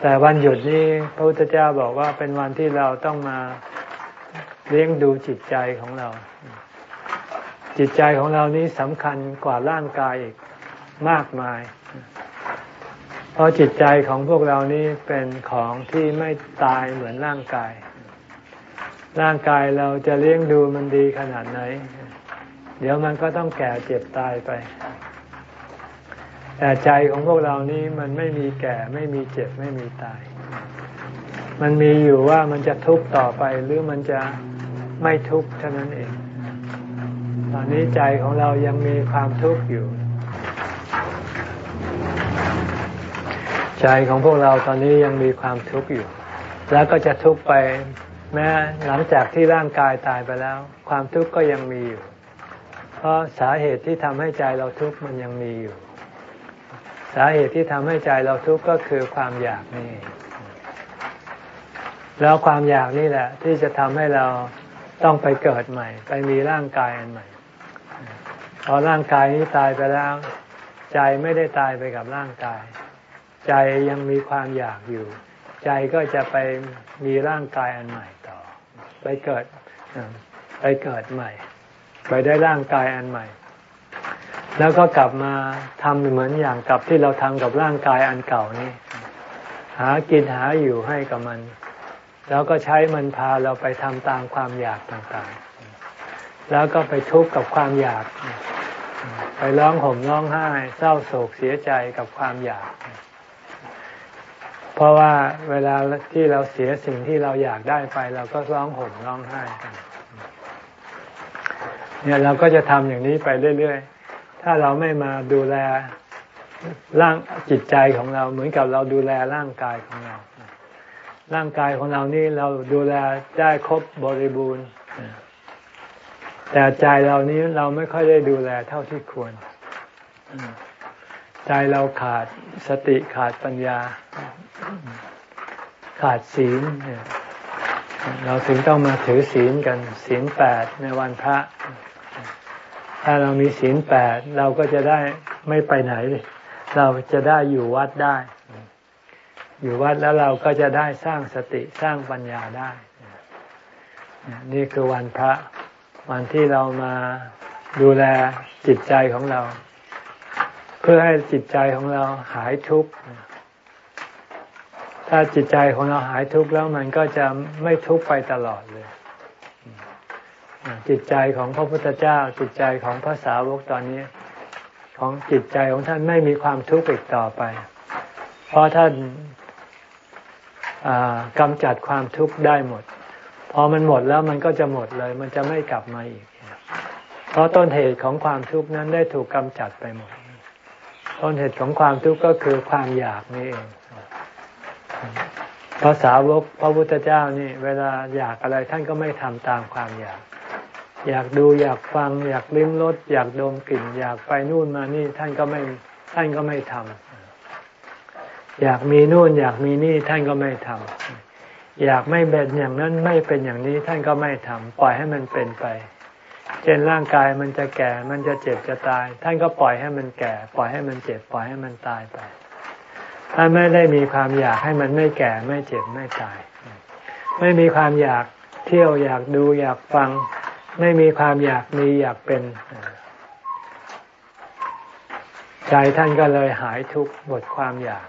แต่วันหยุดนี้พระพุทธเจ้าบอกว่าเป็นวันที่เราต้องมาเลี้ยงดูจิตใจของเรา จิตใจของเรานี้สำคัญกว่าร่างกายอีกมากมาย เพราะจิตใจของพวกเรานี้เป็นของที่ไม่ตายเหมือนร่างกาย ร่างกายเราจะเลี้ยงดูมันดีขนาดไหน เดี๋ยวมันก็ต้องแก่เจ็บตายไป แต่ใจของพวกเรานี้มันไม่มีแก่ไม่มีเจ็บไม่มีตาย มันมีอยู่ว่ามันจะทุกข์ต่อไปหรือมันจะไม่ทุกข์เท่านั้นเอง ตอนนี้ใจของเรายังมีความทุกข์อยู่ ใจของพวกเราตอนนี้ยังมีความทุกข์อยู่ แล้วก็จะทุกข์ไปแม้หลังจากที่ร่างกายตายไปแล้ว ความทุกข์ก็ยังมีอยู่ เพราะสาเหตุที่ทำให้ใจเราทุกข์มันยังมีอยู่ สาเหตุที่ทำให้ใจเราทุกข์ก็คือความอยากนี่ แล้วความอยากนี่แหละ ที่จะทำให้เราต้องไปเกิดใหม่ ไปมีร่างกายอันใหม่ พอร่างกายนี้ตายไปแล้ว ใจไม่ได้ตายไปกับร่างกาย ใจยังมีความอยากอยู่ ใจก็จะไปมีร่างกายอันใหม่ต่อ ไปเกิดไปเกิดใหม่ ไปได้ร่างกายอันใหม่ แล้วก็กลับมาทำเหมือนอย่างกับที่เราทำกับร่างกายอันเก่านี้ หากินหาอยู่ให้กับมัน แล้วก็ใช้มันพาเราไปทำตามความอยากต่างๆ แล้วก็ไปทุกข์กับความอยาก ไปร้องห่มร้องไห้ เศร้าโศกเสียใจกับความอยาก เพราะว่าเวลาที่เราเสียสิ่งที่เราอยากได้ไป เราก็ร้องห่มร้องไห้กันเนี่ยเราก็จะทำอย่างนี้ไปเรื่อยๆ ถ้าเราไม่มาดูแลร่างจิตใจของเราเหมือนกับเราดูแลร่างกายของเรา ร่างกายของเรานี่เราดูแลได้ครบบริบูรณ์ แต่ใจเรานี้เราไม่ค่อยได้ดูแลเท่าที่ควร ใจเราขาดสติขาดปัญญา ขาดศีล เราถึงต้องมาถือศีลกันศีลแปดในวันพระ ถ้าเรามีศีลแปดเราก็จะได้ไม่ไปไหน เราจะได้อยู่วัดได้ อยู่วัดแล้วเราก็จะได้สร้างสติสร้างปัญญาได้ นี่คือวันพระ วันที่เรามาดูแลจิตใจของเรา เพื่อให้จิตใจของเราหายทุกข์ถ้าจิตใจของเราหายทุกข์แล้วมันก็จะไม่ทุกข์ไปตลอดเลย จิตใจของพระพุทธเจ้า จิตใจของพระสาวกตอนนี้ ของจิตใจของท่านไม่มีความทุกข์อีกต่อไป เพราะท่านกำจัดความทุกข์ได้หมด พอมันหมดแล้วมันก็จะหมดเลย มันจะไม่กลับมาอีก เพราะต้นเหตุของความทุกข์นั้นได้ถูกกำจัดไปหมด ต้นเหตุของความทุกข์ก็คือความอยากนี่เองภาษาวกพระพุทธเจ้านี่ เวลาอยากอะไรท่านก็ไม่ทำตามความอยาก อยากดูอยากฟัง อยากลิ้มรสอยากดมกลิ่น อยากไปนู่นมานี่ท่านก็ไม่ท่านก็ไม่ทำอยากมีนู่น อยากมีนี่ท่านก็ไม่ทำอยากไม่เป็นอย่างนั้นไม่เป็นอย่างนี้ท่านก็ไม่ทำปล่อยให้มันเป็นไป เจช่นร่างกายมันจะแก่ มันจะเจ็บจะตาย ท่านก็ปล่อยให้มันแก่ ปล่อยให้มันเจ็บ ปล่อยให้มันตายไป ท่านไม่ได้มีความอยากให้มันไม่แก่ไม่เจ็บไม่ตาย ไม่มีความอยากเที่ยวอยากดูอยากฟัง ไม่มีความอยากมีอยากเป็น ใจท่านก็เลยหายทุกข์หมดความอยาก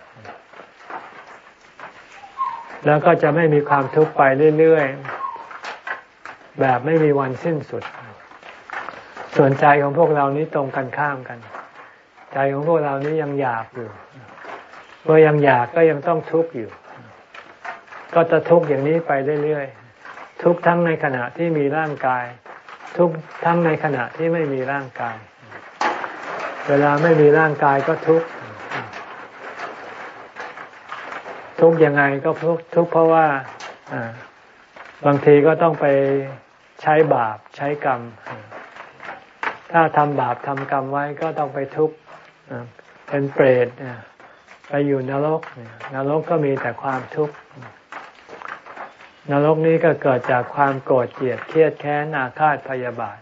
แล้วก็จะไม่มีความทุกข์ไปเรื่อยๆ แบบไม่มีวันสิ้นสุด ส่วนใจของพวกเรานี้ตรงกันข้ามกัน ใจของพวกเรานี้ยังอยากอยู่เมื่อยังอยากก็ยังต้องทุกข์อยู่ ก็จะทุกข์อย่างนี้ไปเรื่อยๆทุกข์ทั้งในขณะที่มีร่างกาย ทุกข์ทั้งในขณะที่ไม่มีร่างกาย เวลาไม่มีร่างกายก็ทุกข์ทุกข์ยังไงก็ทุกข์ทุกข์เพราะว่าบางทีก็ต้องไปใช้บาปใช้กรรม ถ้าทำบาปทำกรรมไว้ก็ต้องไปทุกข์เป็นเปรตไปอยู่นรกนรกก็มีแต่ความทุกข์นรกนี้ก็เกิดจากความโกรธเกลียดเครียดแค้นอาฆาตพยาบาท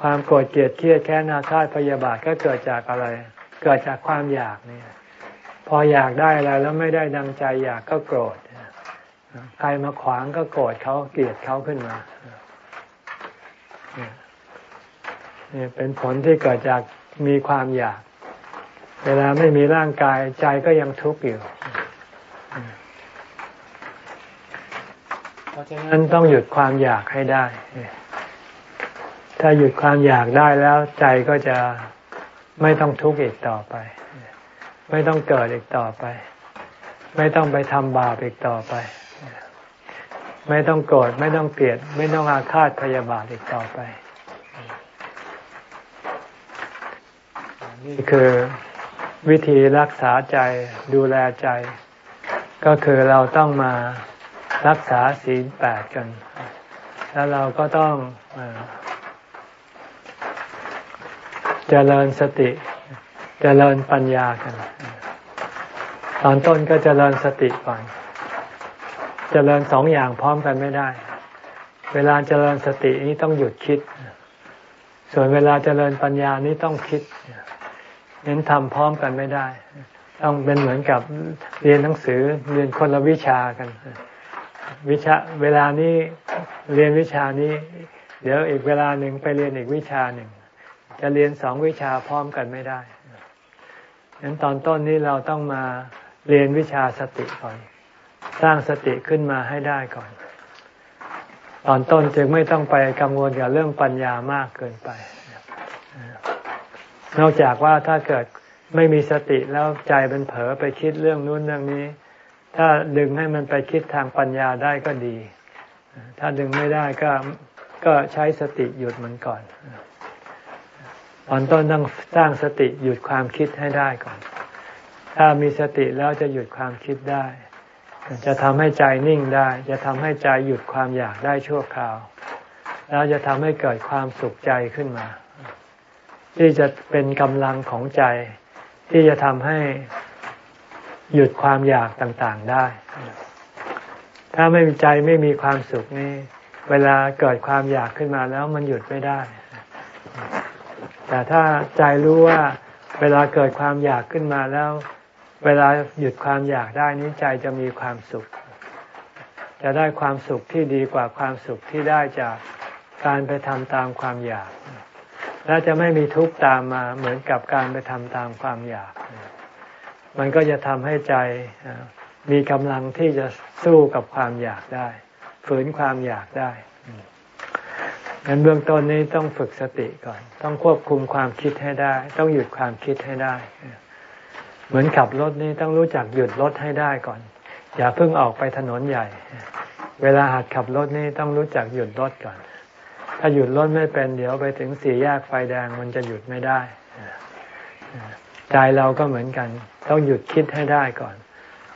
ความโกรธเกลียดเครียดแค้นอาฆาตพยาบาทก็เกิดจากอะไร เกิดจากความอยากนี่พออยากได้อะไรแล้วไม่ได้ดังใจอยากก็โกรธใครมาขวางก็โกรธเขาเกลียดเขาขึ้นมา เนี่ยเป็นผลที่เกิดจากมีความอยาก เวลาไม่มีร่างกายใจก็ยังทุกข์อยู่เพราะฉะนั้นต้องหยุดความอยากให้ได้ ถ้าหยุดความอยากได้แล้ว ใจก็จะไม่ต้องทุกข์อีกต่อไป ไม่ต้องเกิดอีกต่อไป ไม่ต้องไปทำบาปอีกต่อไป ไม่ต้องโกรธไม่ต้องเกลียด ไม่ต้องอาฆาตพยาบาทอีกต่อไป นี่คือวิธีรักษาใจดูแลใจ ก็คือเราต้องมารักษาศีลแปดกัน แล้วเราก็ต้องเจริญสติเจริญปัญญากัน ตอนต้นก็เจริญสติก่อนเจริญสองอย่างพร้อมกันไม่ได้ เวลาเจริญสตินี้ต้องหยุดคิด ส่วนเวลาเจริญปัญญานี้ต้องคิดเเน้นทำพร้อมกันไม่ได้ ต้องเป็นเหมือนกับเรียนหนังสือเรียนคนละวิชากัน วิชาเวลานี้เรียนวิชานี้ เดี๋ยวอีกเวลาหนึ่งไปเรียนอีกวิชาหนึ่งจะเรียนสองวิชาพร้อมกันไม่ได้ฉะนั้นตอนต้นนี้เราต้องมาเรียนวิชาสติก่อน สร้างสติขึ้นมาให้ได้ก่อน ตอนต้นจึงไม่ต้องไปกังวลกับเรื่องปัญญามากเกินไป นอกจากว่าถ้าเกิดไม่มีสติแล้วใจเป็นเผลอไปคิดเรื่องนู้นเรื่องนี้ ถ้าดึงให้มันไปคิดทางปัญญาได้ก็ดี ถ้าดึงไม่ได้ก็ก็ใช้สติหยุดมันก่อน ตอนต้นต้องสร้างสติหยุดความคิดให้ได้ก่อน ถ้ามีสติแล้วจะหยุดความคิดได้ จะทำให้ใจนิ่งได้ จะทำให้ใจหยุดความอยากได้ชั่วคราว แล้วจะทำให้เกิดความสุขใจขึ้นมา ที่จะเป็นกำลังของใจ ที่จะทำให้หยุดความอยากต่างๆได้ ถ้าไม่มีใจไม่มีความสุขนี่ เวลาเกิดความอยากขึ้นมาแล้วมันหยุดไม่ได้ แต่ถ้าใจรู้ว่าเวลาเกิดความอยากขึ้นมาแล้ว เวลาหยุดความอยากได้นี้ใจจะมีความสุข จะได้ความสุขที่ดีกว่าความสุขที่ได้จากการไปทำตามความอยาก และจะไม่มีทุกข์ตามมาเหมือนกับการไปทำตามความอยาก มันก็จะทำให้ใจมีกำลังที่จะสู้กับความอยากได้ ฝืนความอยากได้งั้นเบื้องต้นนี้ต้องฝึกสติก่อน ต้องควบคุมความคิดให้ได้ ต้องหยุดความคิดให้ได้ เหมือนขับรถนี่ต้องรู้จักหยุดรถให้ได้ก่อน อย่าเพิ่งออกไปถนนใหญ่ เวลาหัดขับรถนี่ต้องรู้จักหยุดรถก่อน ถ้าหยุดรถไม่เป็นเดี๋ยวไปถึงสี่แยกไฟแดงมันจะหยุดไม่ได้ใจเราก็เหมือนกัน ต้องหยุดคิดให้ได้ก่อน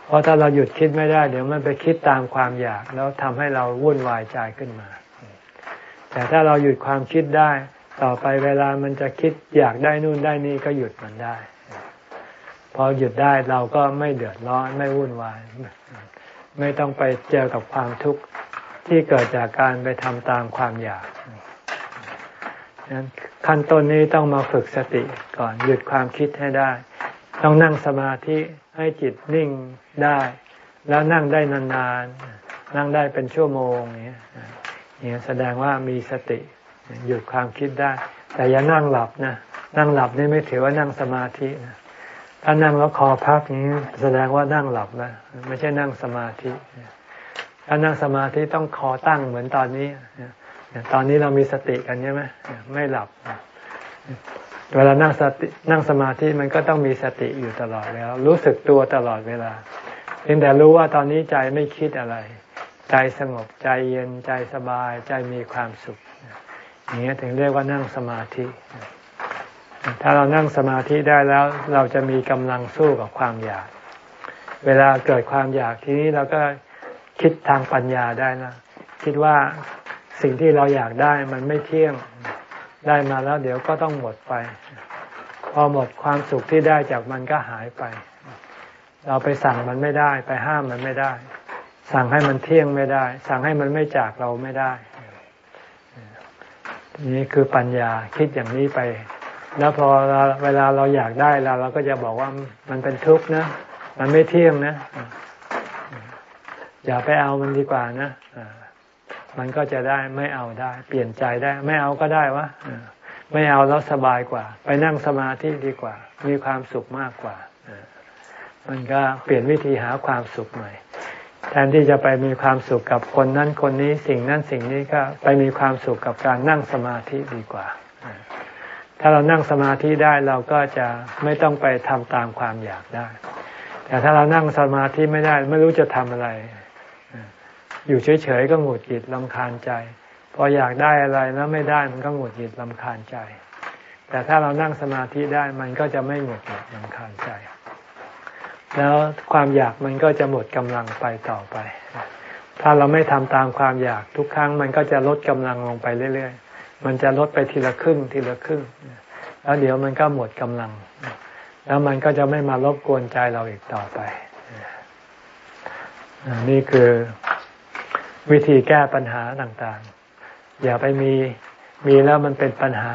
เพราะถ้าเราหยุดคิดไม่ได้ เดี๋ยวมันไปคิดตามความอยาก แล้วทำให้เราวุ่นวายใจขึ้นมา แต่ถ้าเราหยุดความคิดได้ ต่อไปเวลามันจะคิดอยากได้นู่นได้นี่ก็หยุดมันได้ พอหยุดได้เราก็ไม่เดือดร้อนไม่วุ่นวาย ไม่ต้องไปเจอกับความทุกข์ ที่เกิดจากการไปทำตามความอยากนั้นขั้นต้นนี้ต้องมาฝึกสติก่อนหยุดความคิดให้ได้ ต้องนั่งสมาธิให้จิตนิ่งได้ แล้วนั่งได้นานๆ นั่งได้เป็นชั่วโมงนี้นี่แสดงว่ามีสติ หยุดความคิดได้ แต่อย่านั่งหลับนะนั่งหลับนี่ไม่ถือว่านั่งสมาธินะถ้านั่งแล้วคอพักนี้แสดงว่านั่งหลับแล้วไม่ใช่นั่งสมาธิ ถ้านั่งสมาธิต้องคอตั้งเหมือนตอนนี้ ตอนนี้เรามีสติกันใช่ไหมไม่หลับ เวลานั่งสตินั่งสมาธิมันก็ต้องมีสติอยู่ตลอดแล้วรู้สึกตัวตลอดเวลาเพียงแต่รู้ว่าตอนนี้ใจไม่คิดอะไร ใจสงบใจเย็นใจสบายใจมีความสุขอย่างนี้ถึงเรียกว่านั่งสมาธิ ถ้าเรานั่งสมาธิได้แล้ว เราจะมีกำลังสู้กับความอยาก เวลาเกิดความอยากทีนี้เราก็ คิดทางปัญญาได้นะคิดว่าสิ่งที่เราอยากได้มันไม่เที่ยงได้มาแล้วเดี๋ยวก็ต้องหมดไป พอหมดความสุขที่ได้จากมันก็หายไป เราไปสั่งมันไม่ได้ ไปห้ามมันไม่ได้ สั่งให้มันเที่ยงไม่ได้ สั่งให้มันไม่จากเราไม่ได้ นี่คือปัญญาคิดอย่างนี้ไป แล้วพอเวลาเราอยากได้เราเราก็จะบอกว่ามันเป็นทุกข์นะ มันไม่เที่ยงนะ อย่าไปเอามันดีกว่านะมันก็จะได้ไม่เอาได้ เปลี่ยนใจได้ ไม่เอาก็ได้วะไม่เอาแล้วสบายกว่า ไปนั่งสมาธิดีกว่า มีความสุขมากกว่ามันก็เปลี่ยนวิธีหาความสุขใหม่ แทนที่จะไปมีความสุขกับคนนั้นคนนี้สิ่งนั้นสิ่งนี้ก็ไปมีความสุขกับการนั่งสมาธิดีกว่า ถ้าเรานั่งสมาธิได้เราก็จะไม่ต้องไปทำตามความอยากได้ แต่ถ้าเรานั่งสมาธิไม่ได้ไม่รู้จะทำอะไร อยู่เฉยๆก็หงุดหงิดลำคาญใจ พออยากได้อะไรแล้วไม่ได้มันก็หงุดหงิดลำคาญใจ แต่ถ้าเรานั่งสมาธิได้มันก็จะไม่หงุดหงิดลำคาญใจ แล้วความอยากมันก็จะหมดกำลังไปต่อไป ถ้าเราไม่ทำตามความอยากทุกครั้งมันก็จะลดกำลังลงไปเรื่อยๆ มันจะลดไปทีละครึ่งทีละครึ่ง แล้วเดี๋ยวมันก็หมดกำลัง แล้วมันก็จะไม่มารบกวนใจเราอีกต่อไปนี่คือ วิธีแก้ปัญหาต่างๆ อย่าไปมีมีแล้วมันเป็นปัญหา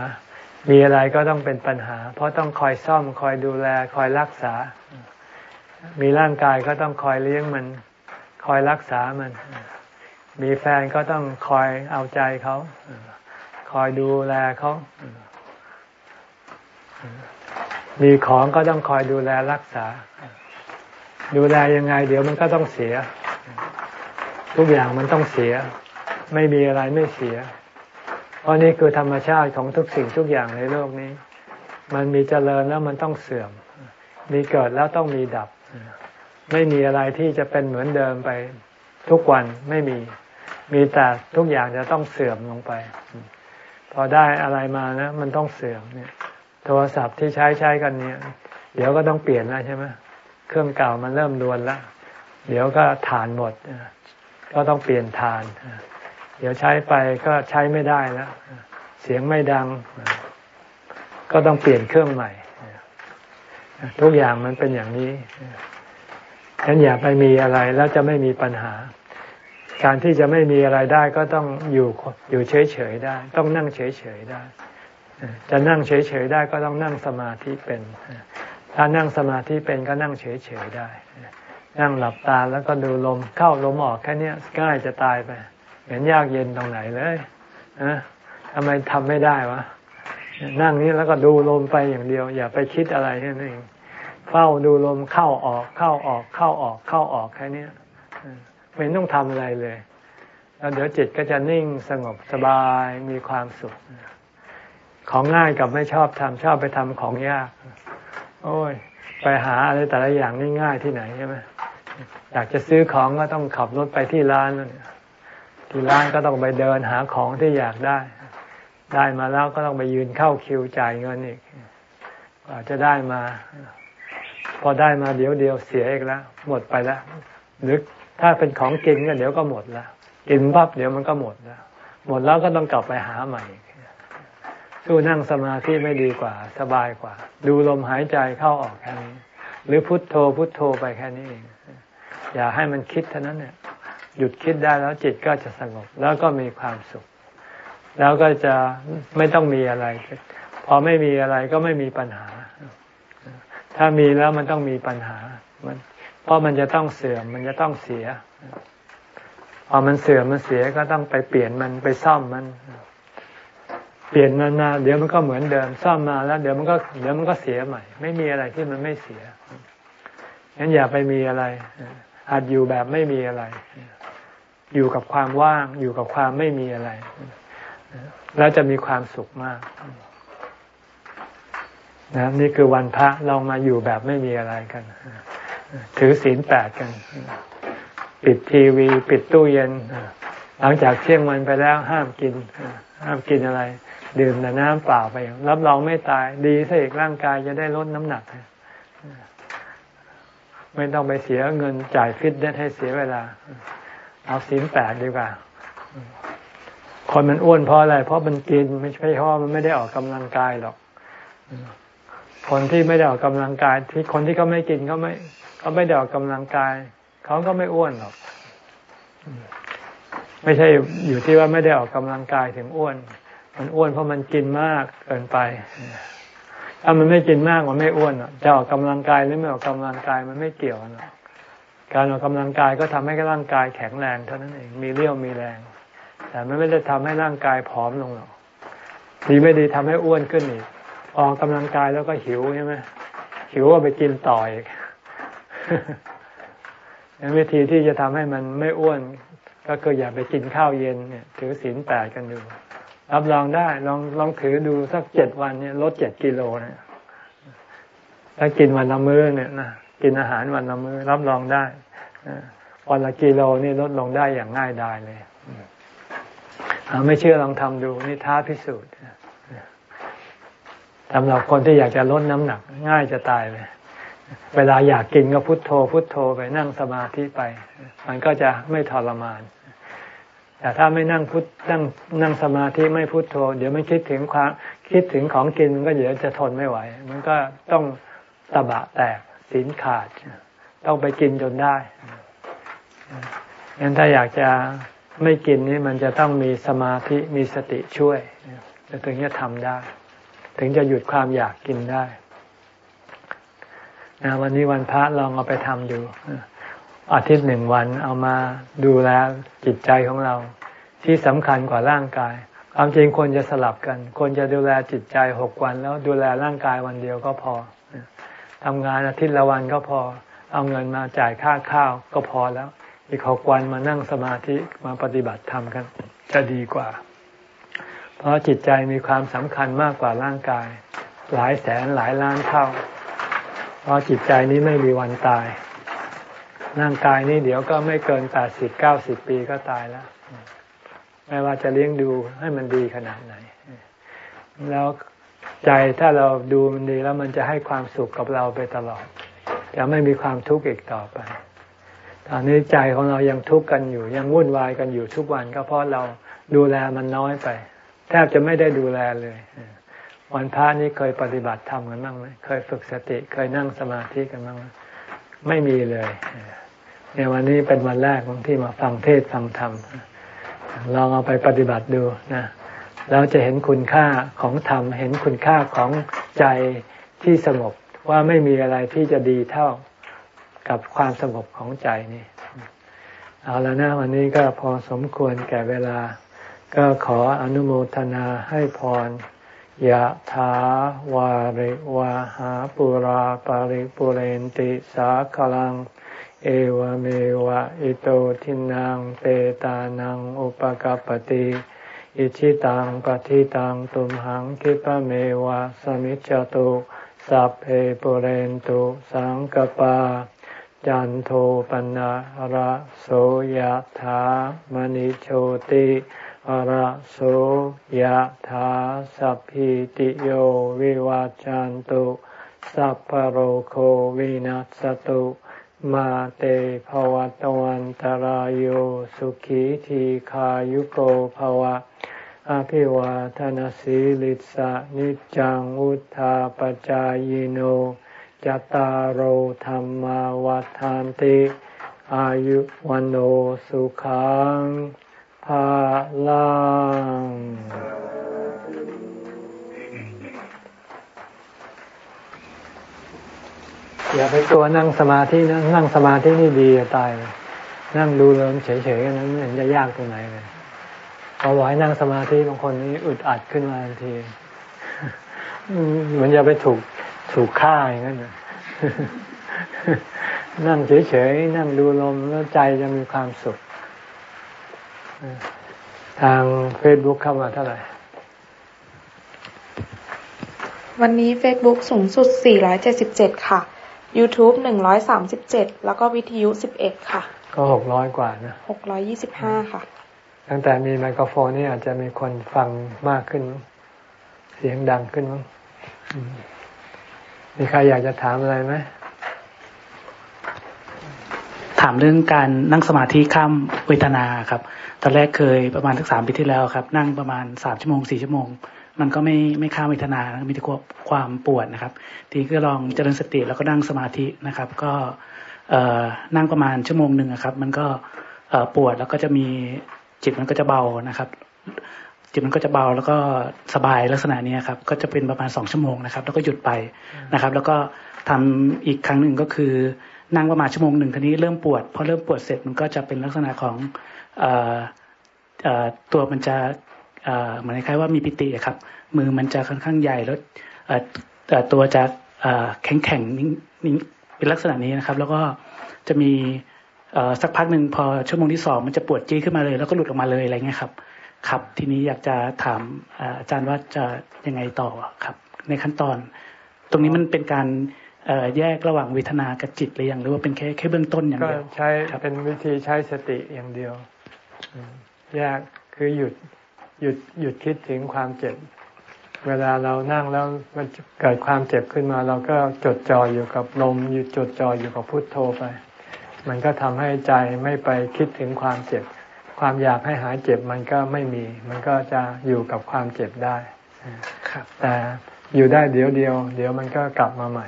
มีอะไรก็ต้องเป็นปัญหา เพราะต้องคอยซ่อมคอยดูแลคอยรักษา มีร่างกายก็ต้องคอยเลี้ยงมัน คอยรักษามัน มีแฟนก็ต้องคอยเอาใจเขาคอยดูแลเขามีของก็ต้องคอยดูแลรักษา ดูแลยังไง เดี๋ยวมันก็ต้องเสีย ทุกอย่างมันต้องเสีย ไม่มีอะไรไม่เสีย เพราะนี่คือธรรมชาติของทุกสิ่งทุกอย่างในโลกนี้ มันมีเจริญแล้วมันต้องเสื่อม มีเกิดแล้วต้องมีดับ ไม่มีอะไรที่จะเป็นเหมือนเดิมไปทุกวันไม่มี มีแต่ทุกอย่างจะต้องเสื่อมลงไป พอได้อะไรมานะ มันต้องเสื่อมเนี่ย โทรศัพท์ที่ใช้ใช้กันเนี่ย เดี๋ยวก็ต้องเปลี่ยนแล้วใช่ไหมเครื่องเก่ามันเริ่มดวนแล้วเดี๋ยวก็ฐานหมด ก็ต้องเปลี่ยนทาน เดี๋ยวใช้ไปก็ใช้ไม่ได้แล้ว เสียงไม่ดัง ก็ต้องเปลี่ยนเครื่องใหม่ ทุกอย่างมันเป็นอย่างนี้ฉะนั้นอย่าไปมีอะไรแล้วจะไม่มีปัญหา การที่จะไม่มีอะไรได้ก็ต้องอยู่อยู่เฉยๆได้ ต้องนั่งเฉยๆได้ จะนั่งเฉยๆได้ก็ต้องนั่งสมาธิเป็น ถ้านั่งสมาธิเป็นก็นั่งเฉยๆได้ นั่งหลับตาแล้วก็ดูลมเข้าลมออกแค่นี้ง่ายจะตายไป เห็นยากเย็นตรงไหนเลยนะทำไมทำไม่ได้วะ นั่งนี้แล้วก็ดูลมไปอย่างเดียว อย่าไปคิดอะไรแค่นั้นเองเฝ้าดูลมเข้าออกเข้าออกเข้าออกเข้าออกแค่นี้ไม่ต้องทำอะไรเลย แล้วเดี๋ยวจิตก็จะนิ่งสงบสบายมีความสุข ของง่ายกับไม่ชอบทำชอบไปทำของยาก โอ้ย ไปหาอะไรแต่ละอย่างง่ายๆที่ไหนใช่ไหมอยากจะซื้อของก็ต้องขับรถไปที่ร้านนั่นที่ร้านก็ต้องไปเดินหาของที่อยากได้ ได้มาแล้วก็ต้องไปยืนเข้าคิวจ่ายเงินอีกกว่าจะได้มา พอได้มาเดี๋ยวเดียวเสียอีกแล้ว หมดไปแล้วหรือถ้าเป็นของกินก็เดี๋ยวก็หมดแล้วกินปั๊บเดี๋ยวมันก็หมดแล้วหมดแล้วก็ต้องกลับไปหาใหม่ สู้นั่งสมาธิไม่ดีกว่า สบายกว่า ดูลมหายใจเข้าออกแค่นี้ หรือพุทโธพุทโธไปแค่นี้เองอย่าให้มันคิดเท่านั้นเนี่ยหยุดคิดได้แล้วจิตก็จะสงบ แล้วก็มีความสุข แล้วก็จะไม่ต้องมีอะไร พอไม่มีอะไรก็ไม่มีปัญหา ถ้ามีแล้วมันต้องมีปัญหามันเพราะมันจะต้องเสื่อมมันจะต้องเสียพอมันเสื่อมมันเสียก็ต้องไปเปลี่ยนมันไปซ่อมมัน เปลี่ยนมันมาเดี๋ยวมันก็เหมือนเดิมซ่อมมาแล้ว เดี๋ยวมันก็เดี๋ยวมันก็เสียใหม่ ไม่มีอะไรที่มันไม่เสียงั้นอย่าไปมีอะไรอาจอยู่แบบไม่มีอะไร อยู่กับความว่าง อยู่กับความไม่มีอะไร แล้วจะมีความสุขมากนะนี่คือวันพระลองมาอยู่แบบไม่มีอะไรกัน ถือศีลแปดกัน ปิดทีวี ปิดตู้เย็น หลังจากเที่ยงวันไปแล้วห้ามกิน ห้ามกินอะไร ดื่มแต่น้ำเปล่าไปรับรองไม่ตายดีซะอีกร่างกายจะได้ลดน้ำหนัก ไม่ต้องไปเสียเงินจ่ายฟิตเนสให้เสียเวลา เอาศีลแปดดีกว่า คนมันอ้วนเพราะอะไร เพราะมันกินไม่ใช่เพราะมันไม่ได้ออกกำลังกายหรอก คนที่ไม่ได้ออกกำลังกาย ที่คนที่เขาไม่กินเขาไม่เขาไม่ได้ออกกำลังกายเขาก็ไม่อ้วนหรอก ไม่ใช่อยู่ที่ว่าไม่ได้ออกกำลังกายถึงอ้วน มันอ้วนเพราะมันกินมากเกินไป ถ้ามันไม่กินมากมันไม่อ้วนจะออกกำลังกายหรือไม่ออกกำลังกายมันไม่เกี่ยวกันหรอกการออกกำลังกายก็ทำให้ร่างกายแข็งแรงเท่านั้นเองมีเรี่ยวมีแรง แต่มันไม่ได้ทำให้ร่างกายผอมลงหรอกดีไม่ดีทำให้อ้วนขึ้นอีกออกกำลังกายแล้วก็หิวใช่ไหมหิวก็ไปกินต่ออีกวิธีที่จะทำให้มันไม่อ้วน ก็คืออย่าไปกินข้าวเย็นเนี่ย ถือศีลแปดกันดู รับรองได้ลองลองถือดูสักเจ็ดวันเนี่ยลดเจ็ดกิโลเนี่ยถ้ากินวันละมื้อเนี่ยนะกินอาหารวันละมื้อรับรองได้วันละกิโลนี่ลดลงได้อย่างง่ายดายเลยไม่เชื่อลองทำดูนี่ท้าพิสูจน์สำหรับคนที่อยากจะลดน้ำหนัก ง่ายจะตายเลยเวลาอยากกินก็พุโทโธ พุโทโธไปนั่งสมาธิไป มันก็จะไม่ทรมาน แต่ถ้าไม่นั่งพุทนั่งนั่งสมาธิไม่พุทโธ เดี๋ยวมันคิดถึงความคิดถึงของกินมันก็เดี๋ยวจะทนไม่ไหว มันก็ต้องตะบะแตกสินขาด ต้องไปกินจนได้งั้นถ้าอยากจะไม่กินนี่มันจะต้องมีสมาธิมีสติช่วยจะถึงจะทำได้ ถึงจะหยุดความอยากกินได้นะวันนี้วันพระลองเอาไปทำดู อาทิตย์หนึ่งวันเอามาดูแลจิตใจของเรา ที่สำคัญกว่าร่างกาย ความจริงควรจะสลับกันควรจะดูแลจิตใจหกวัน แล้วดูแลร่างกายวันเดียวก็พอทำงานอาทิตย์ละวันก็พอ เอาเงินมาจ่ายค่าข้าวก็พอแล้ว อีกหกวันมานั่งสมาธิมาปฏิบัติธรรมกัน จะดีกว่า เพราะจิตใจมีความสำคัญมากกว่าร่างกาย หลายแสนหลายล้านเท่า เพราะจิตใจนี้ไม่มีวันตาย ร่างกายนี้เดี๋ยวก็ไม่เกินแปดสิบเก้าสิบปีก็ตายแล้ว ไม่ว่าจะเลี้ยงดูให้มันดีขนาดไหน แล้วใจถ้าเราดูมันดีแล้วมันจะให้ความสุขกับเราไปตลอด จะไม่มีความทุกข์อีกต่อไป ตอนนี้ใจของเรายังทุกข์กันอยู่ ยังวุ่นวายกันอยู่ทุกวันก็เพราะเราดูแลมันน้อยไป แทบจะไม่ได้ดูแลเลยวันพระนี้เคยปฏิบัติธรรมกันบ้างไหมเคยฝึกสติ เคยนั่งสมาธิกันบ้างไหมไม่มีเลย ในวันนี้เป็นวันแรกของที่มาฟังเทศฟังธรรมลองเอาไปปฏิบัติดูนะเราจะเห็นคุณค่าของธรรม เห็นคุณค่าของใจที่สงบว่าไม่มีอะไรที่จะดีเท่ากับความสงบของใจนี่ เอาแล้วนะวันนี้ก็พอสมควรแก่เวลา ก็ขออนุโมทนาให้พรยะถาวาริวาหาปุราปาริปุเรนติสาคลัง เอวเมวะอิโตทินังเปตานังอุปกปติอิชิตังปฏิตังตุมหังคิปะเมวะสมิจจตุสัพเพปุเรนตุสังกปา จันโทปนะระโสยถามณิโชติระโสยถาสัพพิติโยวิวาจันตุสัพพโรโควินัสตุ มาเตภวัตวันตารโยสุขีทีขายุโกภวะ อภิวาทนสีลิสะนิจังอุธาปจายโนจตารโหธรรมวาทานติ อายุวันโอสุขังพลัง อย่าไปกลัวนั่งสมาธินะนั่งสมาธินี่ดีจะตายเลยนั่งดูเลิมเฉยๆนั้นเห็นจะยากตรงไหนเลยพอบอกให้นั่งสมาธิบางคนนี่อึดอัดขึ้นมาทันทีเหมือนจะไปถูกถูกฆ่าอย่างนั้นนั่งเฉยๆนั่งดูลมแล้วใจจะมีความสุข ทางเฟซบุ๊กเข้ามาเท่าไหร่ วันนี้เฟซบุ๊กสูงสุด 477 ค่ะ YouTube 137แล้วก็วิทยุ11ค่ะ ก็หกร้อยกว่านะ625ค่ะ ตั้งแต่มีไมโครโฟนนี่อาจจะมีคนฟังมากขึ้น เสียงดังขึ้นมั้งมีใครอยากจะถามอะไรไหมถามเรื่องการนั่งสมาธิข้ามเวทนาครับ ตอนแรกเคยประมาณสักสามปีที่แล้วครับ นั่งประมาณสามชั่วโมงสี่ชั่วโมง มันก็ไม่ไม่ข้ามเวทนา มีแต่ความปวดนะครับ ทีก็ลองเจริญสติแล้วก็นั่งสมาธินะครับ ก็เอนั่งประมาณชั่วโมงหนึ่งครับ มันก็ปวดแล้วก็จะมีจิตมันก็จะเบานะครับ จิตมันก็จะเบาแล้วก็สบายลักษณะนี้ครับ ก็จะเป็นประมาณสองชั่วโมงนะครับ แล้วก็หยุดไปนะครับ แล้วก็ทำอีกครั้งหนึ่งก็คือนั่งประมาณชั่วโมงหนึ่งทีนี้เริ่มปวดพอเริ่มปวดเสร็จมันก็จะเป็นลักษณะของอตัวมันจะ เหมือนคล้ายว่ามีปิติครับ มือมันจะค่อนข้างใหญ่แล้วตัวจะแข็งแข็งนิ่งเป็นลักษณะนี้นะครับ แล้วก็จะมีสักพักหนึ่งพอชั่วโมงที่สองมันจะปวดจี้ขึ้นมาเลย แล้วก็หลุดออกมาเลยอะไรเงี้ยครับ ครับ ทีนี้อยากจะถามอาจารย์ว่าจะยังไงต่อครับ ในขั้นตอน ตรงนี้มันเป็นการแยกระหว่างเวทนากับจิตหรือยังหรือว่าเป็นแค่แค่เบื้องต้นอย่างเดียวก็ใช้เป็นวิธีใช้สติอย่างเดียว แยกคือหยุด หยุดหยุดคิดถึงความเจ็บ เวลาเรานั่งแล้วมันเกิดความเจ็บขึ้นมา เราก็จดจ่ออยู่กับลมหยุดจดจ่ออยู่กับพุทโธไป มันก็ทำให้ใจไม่ไปคิดถึงความเจ็บ ความอยากให้หายเจ็บมันก็ไม่มี มันก็จะอยู่กับความเจ็บได้ครับแต่อยู่ได้เดี๋ยวเดียว เดี๋ยวมันก็กลับมาใหม่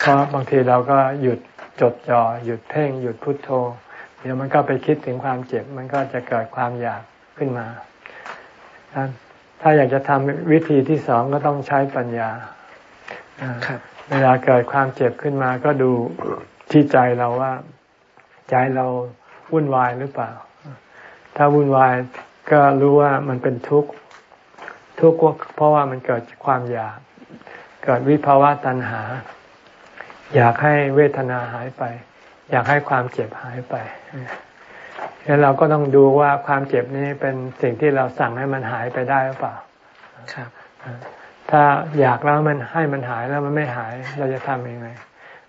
เพราะบางทีเราก็หยุดจดจ่อหยุดเพ่งหยุดพุดโทโธ เดี๋ยวมันก็ไปคิดถึงความเจ็บ มันก็จะเกิดความอยากขึ้นมา ถ้าอยากจะทำวิธีที่สองก็ต้องใช้ปัญญาเวลาเกิดความเจ็บขึ้นมาก็ดูที่ใจเราว่า ใจเราวุ่นวายหรือเปล่า ถ้าวุ่นวายก็รู้ว่ามันเป็นทุกข์ทุกข์เพราะว่ามันเกิดความอยาก เกิดวิภาวะตัณหา อยากให้เวทนาหายไป อยากให้ความเจ็บหายไป แล้วเราก็ต้องดูว่าความเจ็บนี้เป็นสิ่งที่เราสั่งให้มันหายไปได้หรือเปล่า ครับ ถ้าอยากแล้วมันให้มันหายแล้วมันไม่หายเราจะทำยังไง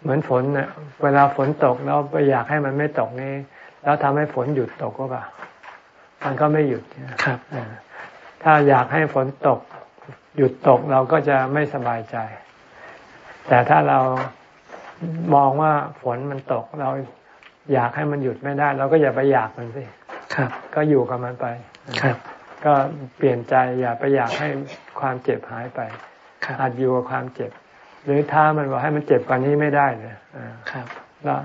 เหมือนฝนเนี่ยเวลาฝนตกเราไปอยากให้มันไม่ตกนี่แล้วทำให้ฝนหยุดตกก็เปล่า มันก็ไม่หยุดครับถ้าอยากให้ฝนตก หยุดตกเราก็จะไม่สบายใจ แต่ถ้าเรามองว่าฝนมันตกเรา อยากให้มันหยุดไม่ได้ เราก็อย่าไปอยากมันสิครับ ก็อยู่กับมันไปครับ ก็เปลี่ยนใจอย่าไปอยากให้ความเจ็บหายไปอาจอยู่กับความเจ็บ หรือถ้ามันบอกให้มันเจ็บกว่านี้ไม่ได้เลยครับแล้ว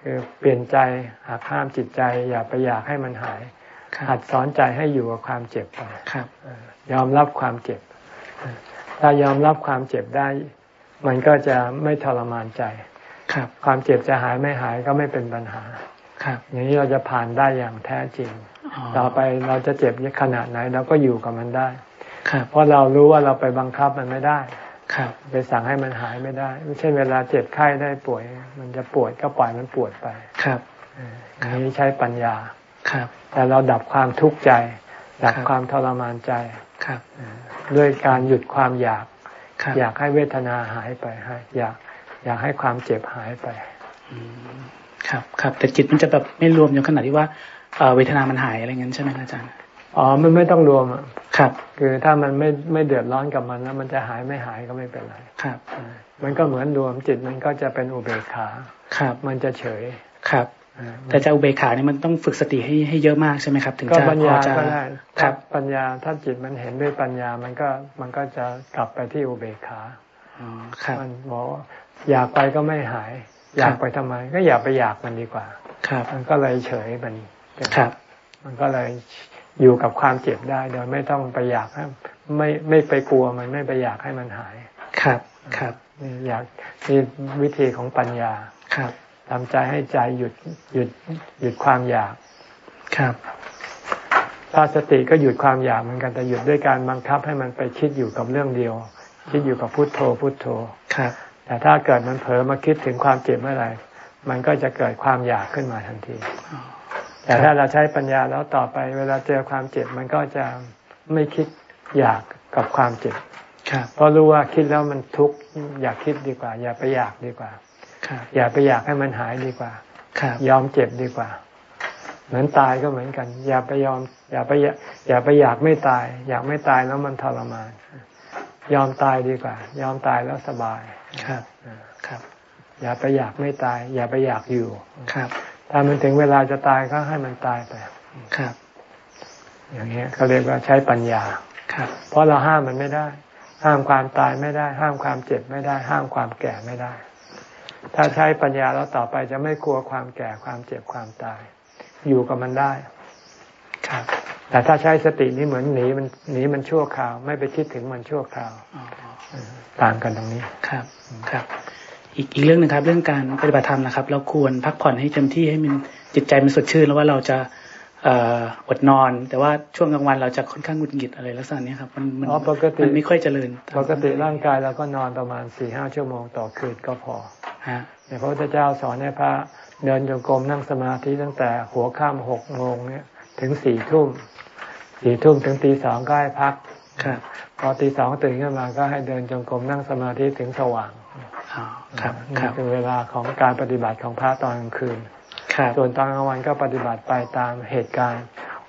คือเปลี่ยนใจหากห้ามจิตใจ อย่าไปอยากให้มันหายหัดสอนใจให้อยู่กับความเจ็บไปครับยอมรับความเจ็บ ถ้ายอมรับความเจ็บได้ มันก็จะไม่ทรมานใจ ครับ ความเจ็บจะหายไม่หายก็ไม่เป็นปัญหา ครับ อย่างนี้เราจะผ่านได้อย่างแท้จริง ต่อไปเราจะเจ็บขนาดไหนเราก็อยู่กับมันได้ ครับ เพราะเรารู้ว่าเราไปบังคับมันไม่ได้ ครับ ไปสั่งให้มันหายไม่ได้ ไม่ใช่เวลาเจ็บไข้ได้ป่วย มันจะปวดก็ปล่อยมันปวดไป ครับอันนี้ใช้ปัญญา ครับ แต่เราดับความทุกข์ใจ ดับความทรมานใจ ครับ ด้วยการหยุดความอยาก อยากให้เวทนาหายไปให้อยาก อยากให้ความเจ็บหายไปครับ ครับ แต่จิตมันจะแบบไม่รวมอย่างขนาดที่ว่าเวทนามันหายอะไรเงี้ยใช่ไหมอาจารย์อ๋อมันไม่ต้องรวมอะครับ คือถ้ามันไม่ไม่เดือดร้อนกับมันแล้วมันจะหายไม่หายก็ไม่เป็นไรครับ มันก็เหมือนรวมจิตมันก็จะเป็นอุเบกขาครับ มันจะเฉยครับแต่จะอุเบกขานี่มันต้องฝึกสติให้ให้เยอะมากใช่ไหมครับ ถึงจะปัญญาก็ได้ครับปัญญาถ้าจิตมันเห็นด้วยปัญญามันก็มันก็จะกลับไปที่อุเบกขาอ๋อครับมันบอก อยากไปก็ไม่หาย อยากไปทำไม ก็อย่าไปอยากมันดีกว่า ครับ มันก็เลยเฉยมันครับ มันก็เลยอยู่กับความเจ็บได้ โดยไม่ต้องไปอยากให้ไม่ไม่ไปกลัวมันไม่ไปอยากให้มันหาย ครับ ครับนี่อยากนี่วิธีของปัญญา ครับทำใจให้ใจหยุดหยุดหยุดความอยาก ครับถ้าสติก็หยุดความอยากเหมือนกันแต่หยุดด้วยการบังคับให้มันไปคิดอยู่กับเรื่องเดียว คิดอยู่กับพุทโธพุทโธครับ แต่ถ้าเกิดมันเผลอมาคิดถึงความเจ็บเมื่อไหร่ มันก็จะเกิดความอยากขึ้นมาทันทีอ๋อแต่ถ้าเราใช้ปัญญาแล้วต่อไป เวลาเจอความเจ็บมันก็จะไม่คิดอยากกับความเจ็บครับเพราะรู้ว่าคิดแล้วมันทุกข์อยากคิดดีกว่า อย่าไปอยากดีกว่าครับอย่าไปอยากให้มันหายดีกว่าครับยอมเจ็บดีกว่า เหมือนตายก็เหมือนกัน อย่าไปยอม อย่าไปอยากอย่าไปอยากไม่ตาย อยากไม่ตายแล้วมันทรมาน ยอมตายดีกว่า ยอมตายแล้วสบาย ครับครับ อย่าไปอยากไม่ตาย อย่าไปอยากอยู่ครับ ถ้ามันถึงเวลาจะตายก็ให้มันตายไปครับ อย่างเงี้ยเขาเรียกว่าใช้ปัญญาครับ เพราะเราห้ามมันไม่ได้ ห้ามความตายไม่ได้ ห้ามความเจ็บไม่ได้ ห้ามความแก่ไม่ได้ ถ้าใช้ปัญญาแล้วต่อไปจะไม่กลัวความแก่ความเจ็บความตาย อยู่กับมันได้ ครับแต่ถ้าใช้สตินี่เหมือนหนีมันหนีมันชั่วคราว ไม่ไปคิดถึงมันชั่วคราวอ๋อ ต่างกันตรงนี้ครับครับ อีกอีกเรื่องหนึงครับ เรื่องการปฏิบัติธรรมนะครับ เราควรพักผ่อนให้เต็มที่ให้มันจิตใจมันสดชื่นแล้วว่าเราจะเอ่ออดนอน แต่ว่าช่วงกลางวันเราจะค่อนข้างหงุดหงิดอะไรลักษณะนี้ครับมันมันอ๋อปกติมันไม่ค่อยเจริญ ปกติร่างกายเราก็นอนประมาณสี่ห้าชั่วโมงต่อคืนก็พอฮะแต่พระพุทธเจ้าสอนให้พระเดินจงกรมนั่งสมาธิตั้งแต่หัวค่ำหกโมงเนี่ยถึงสี่ทุ่มสี่ทุ่มถึงตีสองก็ให้พัก ครับ พอตีสองตื่นขึ้นมาก็ให้เดินจงกรมนั่งสมาธิถึงสว่างอ๋อครับคนี่รับคือเวลาของการปฏิบัติของพระตอนกลางคืนครับส่วนตอนกลางวันก็ปฏิบัติไปตามเหตุการณ์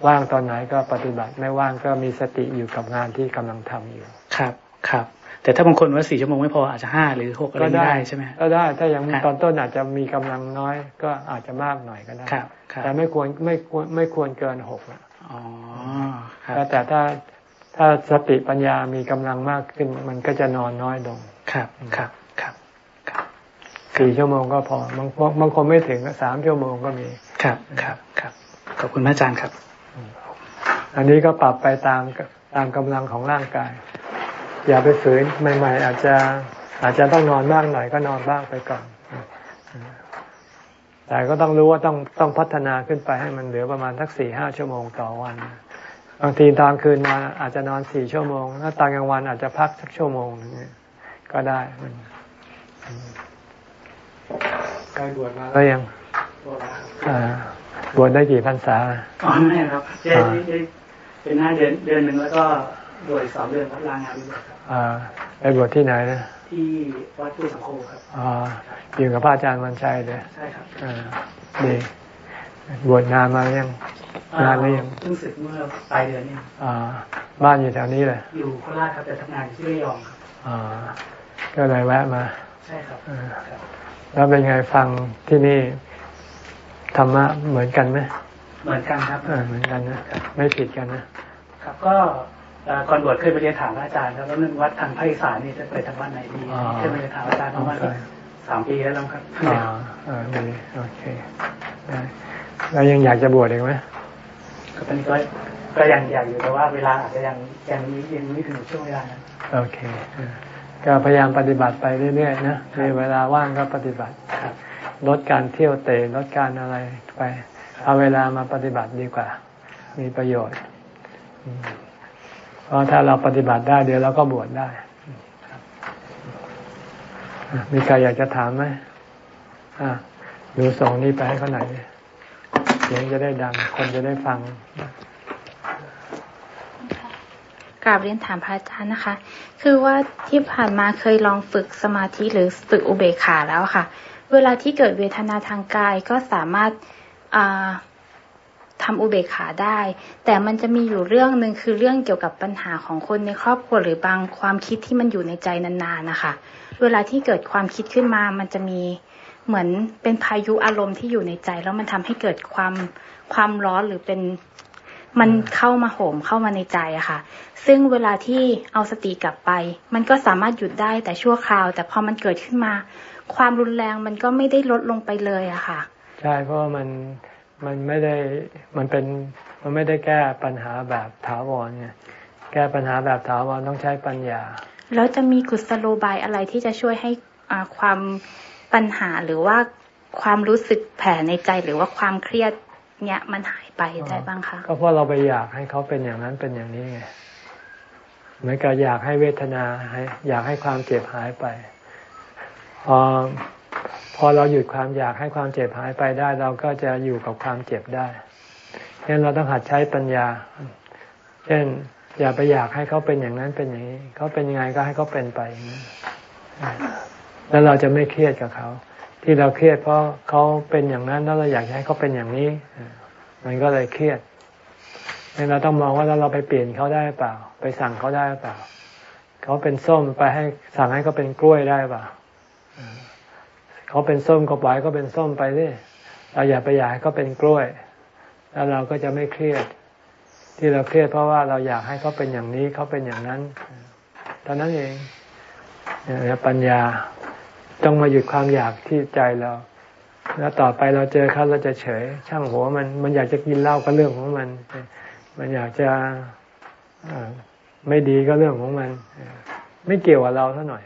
ว่างตอนไหนก็ปฏิบัติไม่ว่างก็มีสติอยู่กับงานที่กำลังทำอยู่ ครับครับแต่ถ้าบางคนว่าสี่ชั่วโมงไม่พออาจจะห้าหรือหกอะไรก็ไม่ได้ได้ใช่ไหมก็ได้ถ้ายังครับตอนต้นอาจจะมีกำลังน้อยก็อาจจะมากหน่อยก็ได้ครับครับแต่ไม่ควรไม่ควรไม่ควรเกินหกอะอ๋อครับแต่ถ้า ถ้าสติปัญญามีกำลังมากขึ้น มันก็จะนอนน้อยลง ครับ ครับ ครับครับสี่ชั่วโมงก็พอบางบางคนไม่ถึงสามชั่วโมงก็มี ครับ ครับ ครับ ขอบคุณพระอาจารย์ครับ อันนี้ก็ปรับไปตามตามกำลังของร่างกาย อย่าไปฝืนใหม่ ๆ อาจจะอาจจะต้องนอนบ้างหน่อยก็นอนบ้างไปก่อน แต่ก็ต้องรู้ว่าต้องต้องพัฒนาขึ้นไปให้มันเหลือประมาณสักสี่ห้าชั่วโมงต่อวัน บางทีตอนคืนนอนอาจจะนอนสี่ชั่วโมงถ้าตอนกลางวันอาจจะพักสักชั่วโมงนึงเนี่ยก็ได้มันใกล้บวชมาแล้วยังอ่าบวชได้กี่พรรษาอ๋อไม่ครับได้ได้ได้เป็นห้าเดือนเดือนหนึ่งแล้วก็โดยสองเดือนครับลางานไปบวชครับอ่าไปบวชที่ไหนนะที่วัดผู้สังโฆครับอ๋ออยู่กับพระอาจารย์วันชัยเลยใช่ครับอ่าดี บวชนานมาแล้วยังนานหรือยังเพิ่งศึกเมื่อปลายเดือนนี้ครับอ่าบ้านอยู่แถวนี้เลยอยู่โคราชครับแต่ทำงานอยู่ที่ระยองครับอ่าก็เลยแวะมา ใช่ครับอ่าครับแล้วเป็นไงฟังที่นี่ธรรมะเหมือนกันไหมเหมือนกันครับเออเหมือนกันนะไม่ผิดกันนะครับก็เอ่อก่อนบวชเคยไปเรียนถามพระอาจารย์ครับแล้วเรื่องวัดทางภาคอีสานนี่จะไปทางวัดไหนดีอ๋อเคยไปเรียนถามอาจารย์ประมาณโอเคสามปีแล้วครับอ่าเออดีโอเคได้ แล้วยังอยากจะบวชอีกไหมก็ตอนนี้ก็ก็ยังอยากอยู่แต่ว่าเวลาอาจจะยังยังยังไม่ถึงช่วงเวลานั้นโอเคเออก็พยายามปฏิบัติไปเรื่อยๆนะมีเวลาว่างก็ปฏิบัติครับลดการเที่ยวเตะลดการอะไรไป เอาเวลามาปฏิบัติดีกว่า มีประโยชน์อืมเพราะถ้าเราปฏิบัติได้เดี๋ยวเราก็บวชได้อะมีใครอยากจะถามไหมอะดูส่งนี้ไปให้เขาหน่อยดิ เสียงจะได้ดัง คนจะได้ฟังกราบเรียนถามพระอาจารย์นะคะ คือว่าที่ผ่านมาเคยลองฝึกสมาธิหรือฝึกอุเบกขาแล้วค่ะ เวลาที่เกิดเวทนาทางกายก็สามารถาทำอุเบกขาได้ แต่มันจะมีอยู่เรื่องหนึ่งคือเรื่องเกี่ยวกับปัญหาของคนในครอบครัวหรือบางความคิดที่มันอยู่ในใจนานๆนะคะ เวลาที่เกิดความคิดขึ้นมา มันจะมี เหมือนเป็นพายุอารมณ์ที่อยู่ในใจ แล้วมันทำให้เกิดความความร้อนหรือเป็นมันเข้ามาโหมเข้ามาในใจอะค่ะ ซึ่งเวลาที่เอาสติกลับไป มันก็สามารถหยุดได้แต่ชั่วคราว แต่พอมันเกิดขึ้นมา ความรุนแรงมันก็ไม่ได้ลดลงไปเลยอะค่ะ ใช่เพราะว่ามันมันไม่ได้มันเป็นมันไม่ได้แก้ปัญหาแบบถาวรไงแก้ปัญหาแบบถาวรต้องใช้ปัญญา แล้วจะมีกุศโลบายอะไรที่จะช่วยให้ความ ปัญหาหรือว่าความรู้สึกแผ่ในใจหรือว่าความเครียดเนี่ยมันหายไปได้บ้างคะก็เพราะเราไปอยากให้เขาเป็นอย่างนั้นเป็นอย่างนี้ไงเหมือนกับอยากให้เวทนาให้อยากให้ความเจ็บหายไปพอพอเราหยุดความอยากให้ความเจ็บหายไปได้ เราก็จะอยู่กับความเจ็บได้ฉะนั้นเราต้องหัดใช้ปัญญา เช่น อย่าไปอยากให้เขาเป็นอย่างนั้นเป็นอย่างนี้ เขาเป็นยังไงก็ให้เขาเป็นไปอย่างนี้ แล้วเราจะไม่เครียดกับเขา ที่เราเครียดเพราะเขาเป็นอย่างนั้นแล้วเราอยากให้เขาเป็นอย่างนี้ มันก็เลยเครียดเราต้องมองว่าเราไปเปลี่ยนเขาได้เปล่า ไปสั่งเขาได้เปล่า เขาเป็นส้มไปให้สั่งให้เขาเป็นกล้วยได้เปล่าเขาเป็นส้มก็ปล่อยก็เป็นส้มไปเลยเราอย่าไปอยากให้เขาเป็นกล้วย แล้วเราก็จะไม่เครียด ที่เราเครียดเพราะว่าเราอยากให้เขาเป็นอย่างนี้เขาเป็นอย่างนั้นตอนนั้นเองเนี่ยปัญญา ต้องมาหยุดความอยากที่ใจเรา แล้วต่อไปเราเจอเขาเราจะเฉย ช่างหัวมันมันอยากจะกินเหล้าก็เรื่องของมัน มันอยากจะไม่ดีก็เรื่องของมัน ไม่เกี่ยวกับเราเท่าหน่อย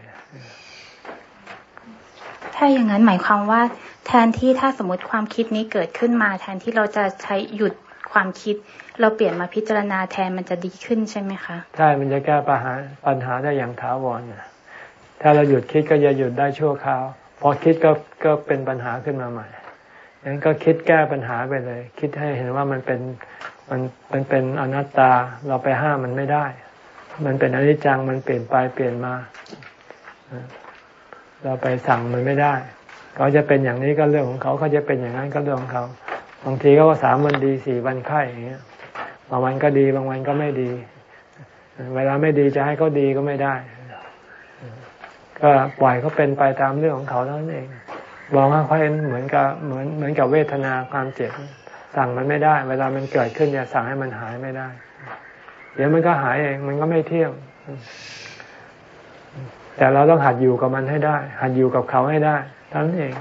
ถ้าอย่างนั้นหมายความว่า แทนที่ถ้าสมมติความคิดนี้เกิดขึ้นมา แทนที่เราจะใช้หยุดความคิด เราเปลี่ยนมาพิจารณาแทนมันจะดีขึ้นใช่ไหมคะ ใช่ มันจะแก้ปัญหาปัญหาได้อย่างถาวรนะ ถ้าเราหยุดคิดก็จะหยุดได้ชั่วคราว พอคิดก็ก็เป็นปัญหาขึ้นมาใหม่งั้นก็คิดแก้ปัญหาไปเลย คิดให้เห็นว่ามันเป็นมันมันเป็นอนัตตาเราไปห้ามมันไม่ได้ มันเป็นอนิจจังมันเปลี่ยนไปเปลี่ยนมา เราไปสั่งมันไม่ได้เขาจะเป็นอย่างนี้ก็เรื่องของเขาเขาจะเป็นอย่างนั้นก็เรื่องของเขาบางทีก็สามวันดีสี่วันไข้อย่างเงี้ยบางวันก็ดีบางวันก็ไม่ดี เวลาไม่ดีจะให้เขาดีก็ไม่ได้ ก็ปล่อยเขาเป็นไปตามเรื่องของเขาเท่านั้นเองมองเขาเหมือนกับเหมือนเหมือนกับเวทนาความเจ็บสั่งมันไม่ได้ เวลามันเกิดขึ้นอย่าสั่งให้มันหายไม่ได้ เดี๋ยวมันก็หายเอง มันก็ไม่เที่ยงแต่เราต้องหัดอยู่กับมันให้ได้ หัดอยู่กับเขาให้ได้เท่านั้นเอง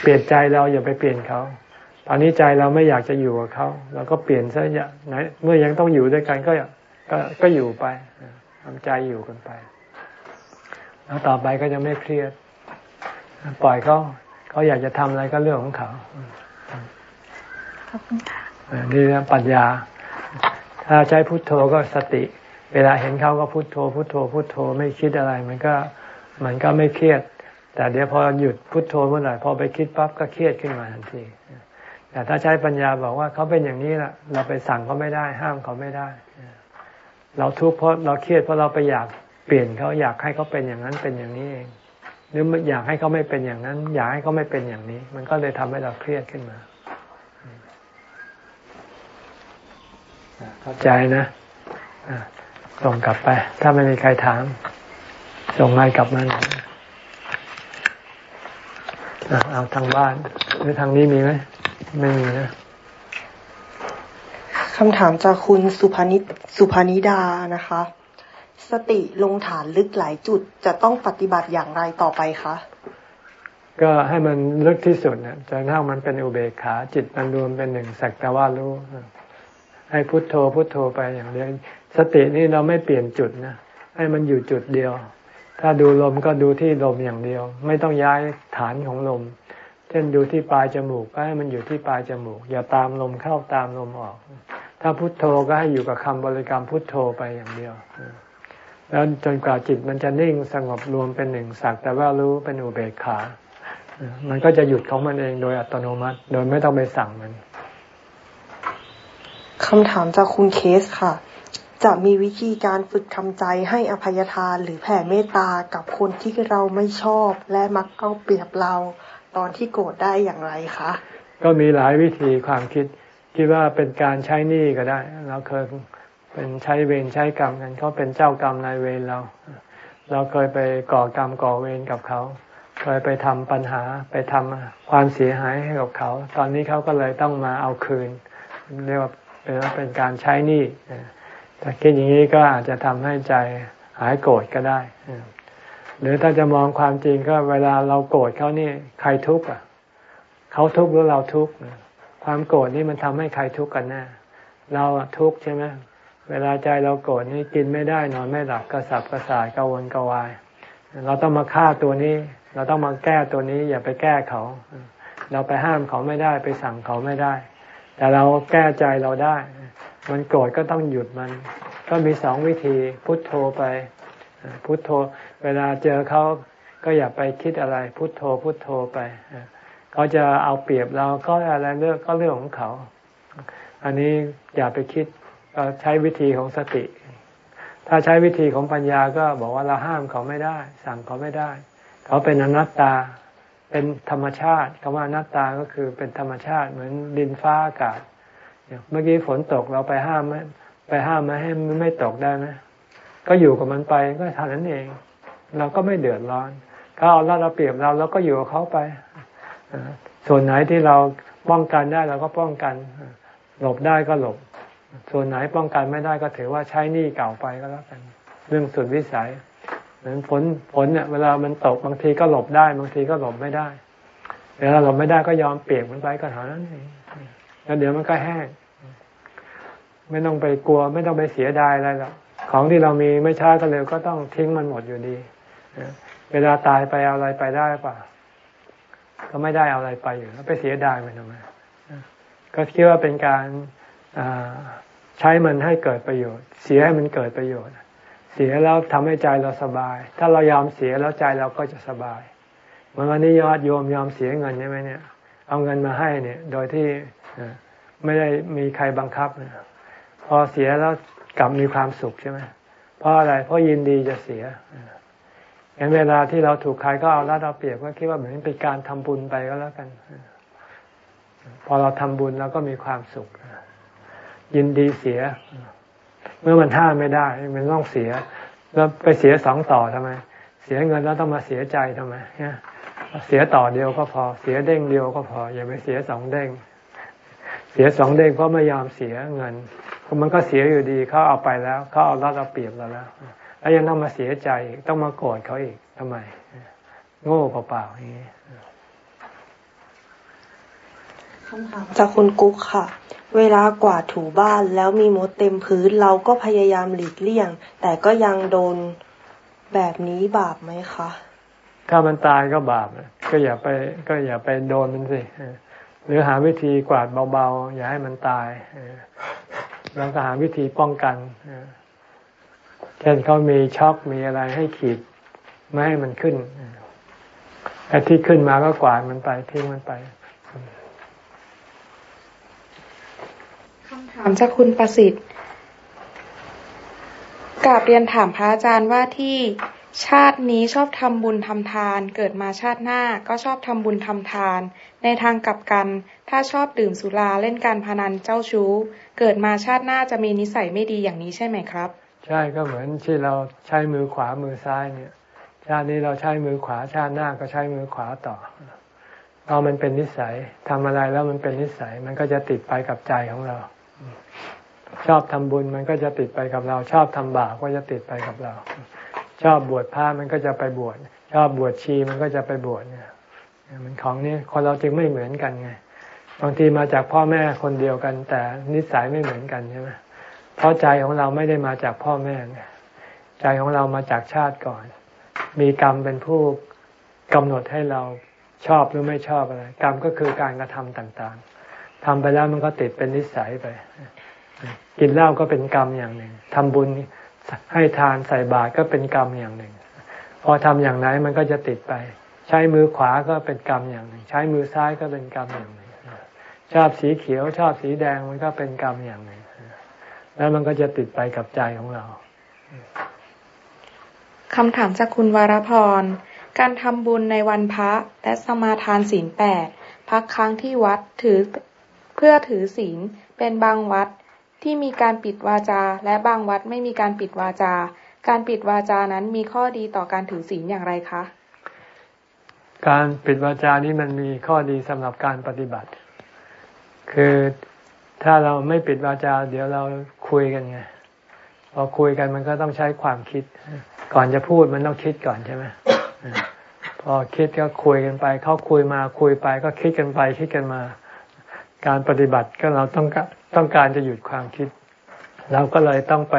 เปลี่ยนใจเราอย่าไปเปลี่ยนเขา ตอนนี้ใจเราไม่อยากจะอยู่กับเขาเราก็เปลี่ยนซะอย่าไหนเมื่อยังต้องอยู่ด้วยกันก็ก็ก็อยู่ไปทำใจอยู่กันไป แล้วต่อไปก็จะไม่เครียด ปล่อยเขาเขาอยากจะทำอะไรก็เรื่องของเขาขอบคุณค่ะนี่นะปัญญา ถ้าใช้พุทโธก็สติ เวลาเห็นเขาก็พุทโธ พุทโธ พุทโธไม่คิดอะไร มันก็มันก็ไม่เครียด แต่เดี๋ยวพอหยุดพุทโธเมื่อไหร่พอไปคิดปั๊บก็เครียดขึ้นมาทันทีแต่ถ้าใช้ปัญญาบอกว่าเขาเป็นอย่างนี้แหละเราไปสั่งเขาไม่ได้ ห้ามเขาไม่ได้ เราทุกข์เพราะเราเครียดเพราะเราไปอยาก เปลี่ยนเขาอยากให้เขาเป็นอย่างนั้นเป็นอย่างนี้เองหรืออยากให้เขาไม่เป็นอย่างนั้น อยากให้เขาไม่เป็นอย่างนี้ มันก็เลยทำให้เราเครียดขึ้นมาเข้าใจนะส่งกลับไป ถ้าไม่มีใครถาม ส่งไลน์กลับมาเอาทางบ้าน หรือทางนี้มีไหมไม่มีนะคำถามจากคุณสุภนิสุภนิดานะคะ สติลงฐานลึกหลายจุดจะต้องปฏิบัติอย่างไรต่อไปคะ ก็ให้มันลึกที่สุดนะจนถ้ามันเป็นอุเบกขาจิตมันรวมเป็นหนึ่งสักแต่ว่ารู้ให้พุโทโธพุโทโธไปอย่างเดียวสตินี่เราไม่เปลี่ยนจุดนะให้มันอยู่จุดเดียว ถ้าดูลมก็ดูที่ลมอย่างเดียว ไม่ต้องย้ายฐานของลม เช่นดูที่ปลายจมูกก็ให้มันอยู่ที่ปลายจมูก อย่าตามลมเข้าตามลมออก ถ้าพุโทโธก็ให้อยู่กับคำบริกรรมพุทโธไปอย่างเดียว แล้วจนกว่าจิตมันจะนิ่งสงบรวมเป็นหนึ่งสักแต่ว่ารู้เป็นอุเบกขา มันก็จะหยุดของมันเองโดยอัตโนมัติ โดยไม่ต้องไปสั่งมันคำถามจากคุณเคสค่ะ จะมีวิธีการฝึกทำใจให้อภัยทานหรือแผ่เมตตากับคนที่เราไม่ชอบและมักเอาเปรียบเราตอนที่โกรธได้อย่างไรคะ ก็มีหลายวิธีความคิดคิดว่าเป็นการใช้หนี้ก็ได้ เราเคย เป็นใช้เวรใช้กรรมกันเขาเป็นเจ้ากรรมนายเวรเรา เราเคยไปก่อกรรมก่อเวรกับเขา เคยไปทำปัญหาไปทำความเสียหายให้กับเขา ตอนนี้เขาก็เลยต้องมาเอาคืน เรียกว่าเป็นการใช้หนี้แต่คิดอย่างนี้ก็อาจจะทำให้ใจหายโกรธก็ได้ หรือถ้าจะมองความจริงก็เวลาเราโกรธเขานี่ใครทุกข์อะเขาทุกข์หรือเราทุกข์คความโกรธนี่มันทำให้ใครทุกข์กันแน่เราทุกข์ใช่ไหม เวลาใจเราโกรธนี่กินไม่ได้นอนไม่หลับกระสับกระส่ายกังวลกวาย เราต้องมาฆ่าตัวนี้ เราต้องมาแก้ตัวนี้ อย่าไปแก้เขา เราไปห้ามเขาไม่ได้ไปสั่งเขาไม่ได้ แต่เราแก้ใจเราได้ มันโกรธก็ต้องหยุดมัน ก็มีสองวิธีพุทโธไป พุทโธ เวลาเจอเขาก็อย่าไปคิดอะไร พุทโธพุทโธไปเขาจะเอาเปรียบเราก็อะไรเรื่องก็เรื่องของเขา อันนี้อย่าไปคิด ใช้วิธีของสติ ถ้าใช้วิธีของปัญญาก็บอกว่าเราห้ามเขาไม่ได้ สั่งเขาไม่ได้ เขาเป็นอนัตตา เป็นธรรมชาติคำว่าอนัตตาก็คือเป็นธรรมชาติเหมือนดินฟ้าอากาศเมื่อกี้ฝนตกเราไปห้ามไหมไปห้ามไม่ให้มันไม่ตกได้ไหมก็อยู่กับมันไปก็เท่านั้นเอง เราก็ไม่เดือดร้อนเขาเอาเราเปรียบเราเราก็อยู่กับเขาไปส่วนไหนที่เราป้องกันได้เราก็ป้องกัน หลบได้ก็หลบ ส่วนไหนป้องกันไม่ได้ก็ถือว่าใช้หนี้เก่าไปก็แล้วกัน เรื่องสุดวิสัยเหมือนฝนฝนเนี่ยเวลามันตกบางทีก็หลบได้ บางทีก็หลบไม่ได้เวลาหลบไม่ได้ก็ยอมเปียกมันไปก็เท่านั้นเองแล้วเดี๋ยวมันก็แห้ง ไม่ต้องไปกลัว ไม่ต้องไปเสียดายอะไรหรอกของที่เรามีไม่ช้าก็เร็วก็ต้องทิ้งมันหมดอยู่ดีเวลาตายไปเอาอะไรไปได้ป่ะก็ไม่ได้เอาอะไรไปอยู่แล้วไปเสียดายมันทำไมก็คิดว่าเป็นการ ใช้มันให้เกิดประโยชน์ เสียให้มันเกิดประโยชน์ เสียแล้วทำให้ใจเราสบาย ถ้าเรายอมเสียแล้วใจเราก็จะสบายเหมือนวันนี้ยอดโยมยอมเสียเงินใช่ไหมเนี่ย เอาเงินมาให้เนี่ย โดยที่ไม่ได้มีใครบังคับพอเสียแล้วกลับมีความสุขใช่ไหมเพราะอะไร เพราะยินดีจะเสียเห็นเวลาที่เราถูกใครก็เอาละเราเปรียบก็คิดว่าเหมือนเป็นการทำบุญไปก็แล้วกัน พอเราทำบุญเราก็มีความสุข ยินดีเสีย เมื่อมันห้ามไม่ได้ มันต้องเสีย แล้วไปเสียสองต่อทำไม เสียเงินแล้วต้องมาเสียใจทำไมเนี่ยเสียต่อเดียวก็พอ เสียเด้งเดียวก็พอ อย่าไปเสียสองเด้ง เสียสองเด้งเพราะไม่ยอมเสียเงินมันก็เสียอยู่ดีเขาเอาไปแล้วเขาเอาลัดเอาเปรียบเราแล้วแล้วยังต้องมาเสียใจต้องมาโกรธเขาอีกทำไม โง่เปล่าๆอย่างนี้ คำถามจากคุณกุ๊กค่ะ เวลากวาดถูบ้านแล้วมีมดเต็มพื้นเราก็พยายามหลีกเลี่ยง แต่ก็ยังโดนแบบนี้บาปไหมคะถ้ามันตายก็บาปก็อย่าไปก็อย่าไปโดนมันสิหรือหาวิธีกวาดเบาๆ อย่าให้มันตายแล้วก็หาวิธีป้องกันเช่นเขามีช็อกมีอะไรให้ขีดไม่ให้มันขึ้นไอ้ที่ขึ้นมาก็กวาดมันไปทิ้งมันไปคำ ถามจากคุณประสิทธิ์กาบเรียนถามพระอาจารย์ว่าที่ชาตินี้ชอบทำบุญทำทาน เกิดมาชาติหน้าก็ชอบทำบุญทำทาน ในทางกลับกัน ถ้าชอบดื่มสุราเล่นการพนันเจ้าชู้ เกิดมาชาติหน้าจะมีนิสัยไม่ดีอย่างนี้ใช่ไหมครับ ใช่ก็เหมือนที่เราใช้มือขวามือซ้ายเนี่ย ชาตินี้เราใช้มือขวาชาติหน้าก็ใช้มือขวาต่อเรามันเป็นนิสัยทำอะไรแล้วมันเป็นนิสัย มันก็จะติดไปกับใจของเรา ชอบทำบุญมันก็จะติดไปกับเรา ชอบทำบาปก็จะติดไปกับเรา ชอบบวชพระมันก็จะไปบวชชอบบวชชีมันก็จะไปบวชเนี่ยมันของนี้คนเราจึงไม่เหมือนกันไงบางทีมาจากพ่อแม่คนเดียวกัน แต่นิสัยไม่เหมือนกันใช่ไหมเพราะใจของเราไม่ได้มาจากพ่อแม่ใจของเรามาจากชาติก่อน มีกรรมเป็นผู้กำหนดให้เราชอบหรือไม่ชอบอะไร กรรมก็คือการกระทำต่างๆทำไปแล้วมันก็ติดเป็นนิสัยไป กินเหล้าก็เป็นกรรมอย่างหนึ่งทำบุญให้ทานใส่บาตรก็เป็นกรรมอย่างหนึ่ง พอทำอย่างไหนมันก็จะติดไป ใช้มือขวาก็เป็นกรรมอย่างหนึ่ง ใช้มือซ้ายก็เป็นกรรมอย่างหนึ่ง ชอบสีเขียวชอบสีแดงมันก็เป็นกรรมอย่างหนึ่ง แล้วมันก็จะติดไปกับใจของเราคำถามจากคุณวรพร การทำบุญในวันพระและสมาทานศีลแปดพักครั้งที่วัดถือเพื่อถือศีลเป็นบางวัด ที่มีการปิดวาจา และบางวัดไม่มีการปิดวาจา การปิดวาจานั้นมีข้อดีต่อการถือศีลอย่างไรคะ การปิดวาจานี้มันมีข้อดีสำหรับการปฏิบัติ คือถ้าเราไม่ปิดวาจา เดี๋ยวเราคุยกันไงพอคุยกันมันก็ต้องใช้ความคิด ก่อนจะพูดมันต้องคิดก่อนใช่ไหมพอคิดก็คุยกันไป เขาคุยมาคุยไปก็คิดกันไปคิดกันมา การปฏิบัติก็เราต้องต้องการจะหยุดความคิด เราก็เลยต้องไป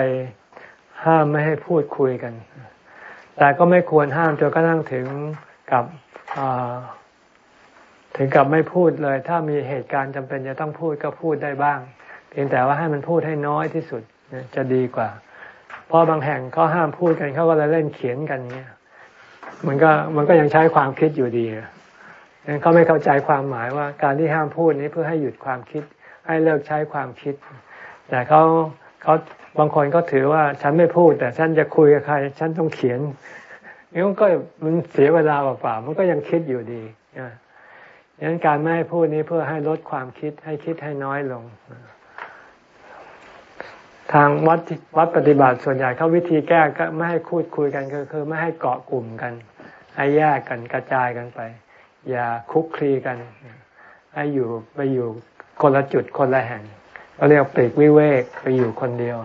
ห้ามไม่ให้พูดคุยกัน แต่ก็ไม่ควรห้ามจนกระทั่งถึงกับถึงกับไม่พูดเลย ถ้ามีเหตุการณ์จำเป็นจะต้องพูดก็พูดได้บ้าง เพียงแต่ว่าให้มันพูดให้น้อยที่สุดจะดีกว่า เพราะบางแห่งเขาห้ามพูดกันเขาก็เลยเล่นเขียนกันเนี้ยมันก็มันก็ยังใช้ความคิดอยู่ดี เขาไม่เข้าใจความหมายว่าการที่ห้ามพูดนี้เพื่อให้หยุดความคิด ให้เลิกใช้ความคิด แต่เขาเขาบางคนก็ถือว่าฉันไม่พูด แต่ฉันจะคุยกับใคร ฉันต้องเขียนนี่มันก็มันเสียเวลาเปล่าๆมันก็ยังคิดอยู่ดีดังนั้นการไม่ให้พูดนี้เพื่อให้ลดความคิดให้คิดให้น้อยลง ทางวัดวัดปฏิบัติส่วนใหญ่เขาวิธีแก้ก็ไม่ให้พูดคุยกันก็คือ ไม่ให้เกาะกลุ่มกัน ให้แยกกันกระจายกันไป อย่าคุกคลีกัน ให้อยู่ไปอยู่คนละจุดคนละแห่งเราเรียกปลีกวิเวกไปอยู่คนเดียว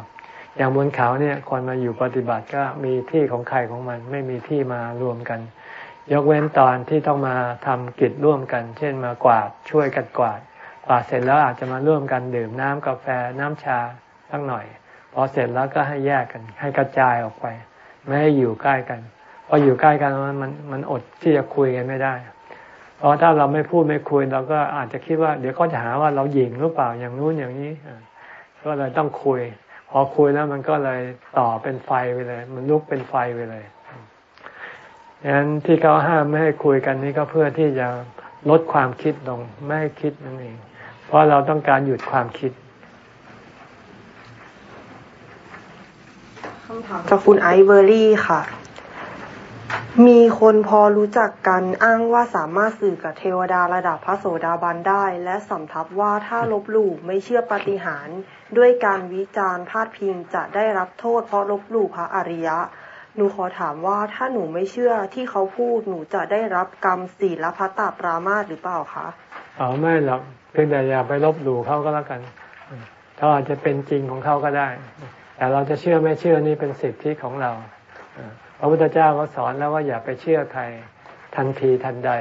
อย่างบนเขาเนี่ยคนมาอยู่ปฏิบัติก็มีที่ของใครของมัน ไม่มีที่มารวมกัน ยกเว้นตอนที่ต้องมาทำกิจร่วมกัน เช่นมากวาดช่วยกันกวาดกวาดเสร็จแล้วอาจจะมาร่วมกันดื่มน้ำกาแฟน้ำชาสักหน่อยพอเสร็จแล้วก็ให้แยกกัน ให้กระจายออกไป ไม่ให้อยู่ใกล้กันพออยู่ใกล้กันมันมันอดที่จะคุยกันไม่ได้ ราะถ้าเราไม่พูดไม่คุยเราก็อาจจะคิดว่า เดี๋ยวเขาจะหาว่าเราหยิงหรือเปล่าอย่างนู้นอย่างนี้ก็เลยต้องคุย พอคุยแล้วมันก็เลยต่อเป็นไฟไปเลย มันลุกเป็นไฟไปเลยฉะนั้นที่เขาห้ามไม่ให้คุยกันนี้ก็เพื่อที่จะลดความคิดลงไม่ให้คิดนั่นเอง เพราะเราต้องการหยุดความคิดคำถามจากคุณไอเบอรี่ค่ะ มีคนพอรู้จักกันอ้างว่าสามารถสื่อกับเทวดาระดับพระโสดาบันได้ และสำทับว่าถ้าลบหลู่ไม่เชื่อปฏิหารด้วยการวิจารณ์พาดพิงจะได้รับโทษเพราะลบหลู่พระอริยะ หนูขอถามว่าถ้าหนูไม่เชื่อที่เขาพูดหนูจะได้รับกรรมศีลพัตตาปรามาสหรือเปล่าคะอ๋อไม่หรอกเพียงแต่อย่าไปลบหลู่เขาก็แล้วกันเขาอาจจะเป็นจริงของเขาก็ได้ แต่เราจะเชื่อไม่เชื่อนี่เป็นสิทธิของเรา พระพุทธเจ้าก็สอนแล้วว่าอย่าไปเชื่อใครทันทีทันใด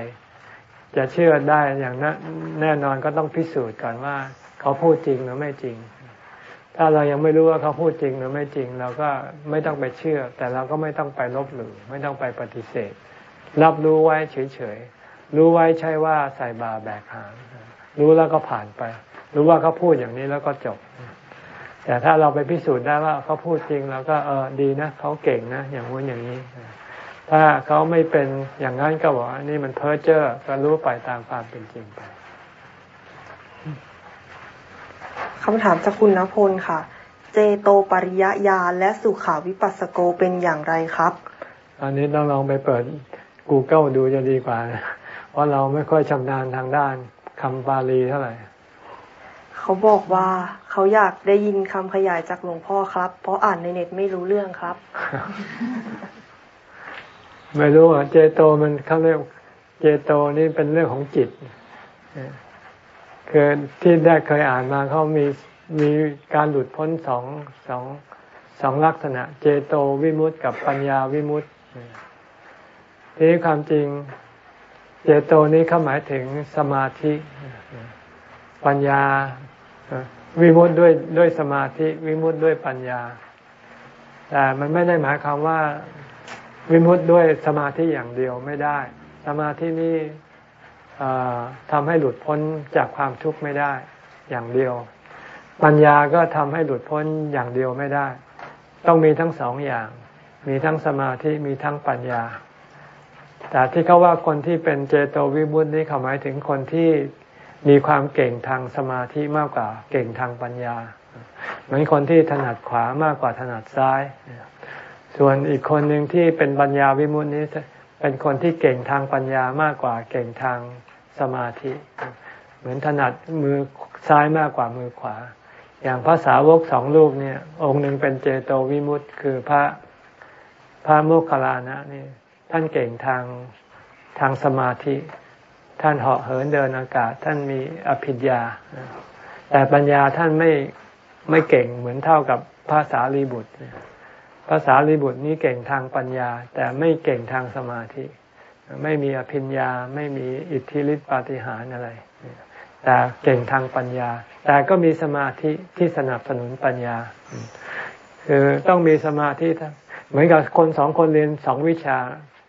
จะเชื่อได้อย่างแน่นอนก็ต้องพิสูจน์ก่อนว่า เขาพูดจริงหรือไม่จริง ถ้าเรายังไม่รู้ว่าเขาพูดจริงหรือไม่จริง เราก็ไม่ต้องไปเชื่อ แต่เราก็ไม่ต้องไปลบหลู่ไม่ต้องไปปฏิเสธ รับรู้ไว้เฉยๆรู้ไว้ใช่ว่าใส่บาแบกหางรู้แล้วก็ผ่านไป รู้ว่าเขาพูดอย่างนี้แล้วก็จบ แต่ถ้าเราไปพิสูจน์ได้ว่าเขาพูดจริงเราก็เออดีนะเขาเก่งนะอย่างนู้นอย่างนี้ ถ้าเขาไม่เป็นอย่างนั้นก็บอกนี่มันเพ้อเจ้อก็รู้ไปตามความเป็นจริงไปคำถามจากคุณณพลค่ะ เจโตปริยญาณและสุขาวิปัสสโกเป็นอย่างไรครับอันนี้ต้องลองไปเปิด Google ดูจะดีกว่า เพราะเราไม่ค่อยชำนาญทางด้านคำบาลีเท่าไหร่ เขาบอกว่าเขาอยากได้ยินคำขยายจากหลวงพ่อครับ เพราะอ่านในเน็ตไม่รู้เรื่องครับ ไม่รู้อะเจโตมันเขาเรียกเจโตนี่เป็นเรื่องของจิตคือที่ได้เคยอ่านมาเขามีมีการหลุดพ้นสองสองสองลักษณะ เจโตวิมุตต์กับปัญญาวิมุตต์ทีนี้ความจริง เจโตนี้เขาหมายถึงสมาธิ ปัญญา วิมุตต์ด้วยด้วยสมาธิ วิมุตต์ด้วยปัญญา แต่มันไม่ได้หมายความว่า วิมุตต์ด้วยสมาธิอย่างเดียวไม่ได้ สมาธินี้ทำให้หลุดพ้นจากความทุกข์ไม่ได้อย่างเดียว ปัญญาก็ทำให้หลุดพ้นอย่างเดียวไม่ได้ ต้องมีทั้งสองอย่าง มีทั้งสมาธิมีทั้งปัญญาแต่ที่เขาว่าคนที่เป็นเจโตวิบุตนี่เขาหมายถึงคนที่ มีความเก่งทางสมาธิมากกว่าเก่งทางปัญญา เหมือนคนที่ถนัดขวามากกว่าถนัดซ้าย ส่วนอีกคนหนึ่งที่เป็นปัญญาวิมุตตินี้เป็นคนที่เก่งทางปัญญามากกว่าเก่งทางสมาธิ เหมือนถนัดมือซ้ายมากกว่ามือขวา อย่างพระสาวกสองรูปเนี่ย องค์หนึ่งเป็นเจโตวิมุตต์คือพระพระโมคคัลลานะนี่ท่านเก่งทางทางสมาธิ ท่านเหาะเหินเดินอากาศ ท่านมีอภิญญา แต่ปัญญาท่านไม่ไม่เก่งเหมือนเท่ากับพระสารีบุตรภาษาลีบุตรนี้เก่งทางปัญญา แต่ไม่เก่งทางสมาธิ ไม่มีอภิญญาไม่มีอิทธิฤทธิปาฏิหาริย์อะไร แต่เก่งทางปัญญา แต่ก็มีสมาธิที่สนับสนุนปัญญา คือต้องมีสมาธิเหมือนกับคนสองคนเรียนสองวิชา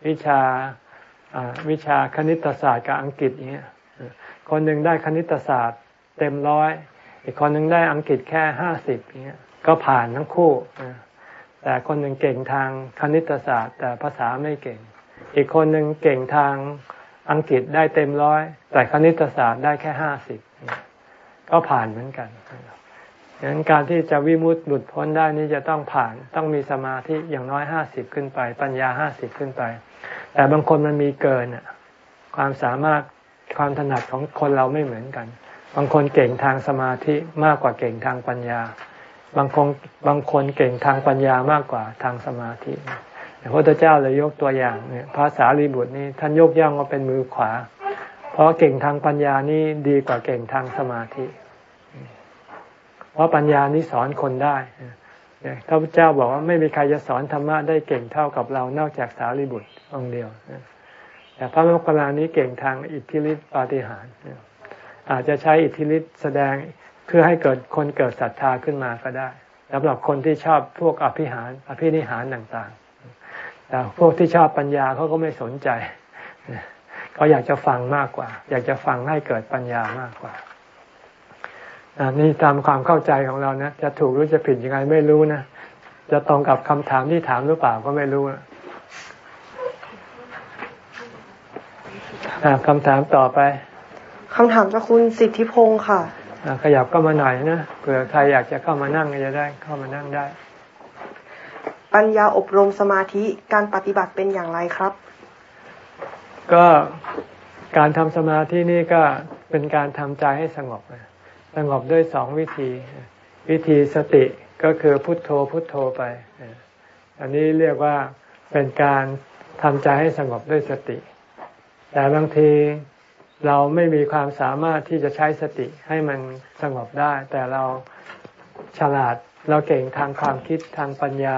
วิชา วิชาคณิตศาสตร์กับอังกฤษอย่างเงี้ยคนหนึ่งได้คณิตศาสตร์ เต็มร้อย อีกคนหนึ่งได้อังกฤษแค่ห้าสิบเงี้ยก็ผ่านทั้งคู่แต่คนหนึ่งเก่งทางคณิตศาสตร์ แต่ภาษาไม่เก่ง อีกคนหนึ่งเก่งทางอังกฤษได้เต็มร้อย แต่คณิตศาสตร์ได้แค่ห้าสิบก็ผ่านเหมือนกันดังนั้นการที่จะวิมุตติหลุดพ้นได้นี้จะต้องผ่าน ต้องมีสมาธิอย่างน้อยห้าสิบขึ้นไป ปัญญาห้าสิบขึ้นไป แต่บางคนมันมีเกินความสามารถความถนัดของคนเราไม่เหมือนกัน บางคนเก่งทางสมาธิมากกว่าเก่งทางปัญญา บางคนบางคนเก่งทางปัญญามากกว่าทางสมาธิพระพุทธเจ้าเลยยกตัวอย่างเนี่ยภาษาลีบุตรนี่ท่านยกย่องว่าเป็นมือขวา เพราะเก่งทางปัญญานี่ดีกว่าเก่งทางสมาธิ เพราะปัญญานี้สอนคนได้พระพุทธเจ้าบอกว่าไม่มีใครจะสอนธรรมะได้เก่งเท่ากับเรานอกจากสารีบุตร องเดียวแต่พระมคคัลลานี้เก่งทางอิทธิฤทธิปาฏิหาริย์อาจจะใช้อิทธิฤทธิแสดงเพื่อให้เกิดคนเกิดศรัทธาขึ้นมาก็ได้สำหรับคนที่ชอบพวกอภิหารอภินิหารต่างๆแต่พวกที่ชอบปัญญาเขาก็ไม่สนใจเขาอยากจะฟังมากกว่า อยากจะฟังให้เกิดปัญญามากกว่าอันี่ตามความเข้าใจของเรานะจะถูกหรือจะผิดยังไงไม่รู้นะจะตรงกับคำถามที่ถามหรือเปล่าก็ไม่รู้นะ คำถามต่อไปคำถามจากคุณสิทธิพงศ์ค่ะขยับก็มาหน่อยนะเผื่อใครอยากจะเข้ามานั่งก็จะได้เข้ามานั่งได้ ปัญญาอบรมสมาธิการปฏิบัติเป็นอย่างไรครับ ก็การทำสมาธินี่ก็เป็นการทำใจให้สงบสงบด้วยสองวิธี วิธีสติก็คือพุทโธพุทโธไป อันนี้เรียกว่าเป็นการทำใจให้สงบด้วยสติ แต่บางทีเราไม่มีความสามารถที่จะใช้สติให้มันสงบได้ แต่เราฉลาดเราเก่งทางความคิดทางปัญญา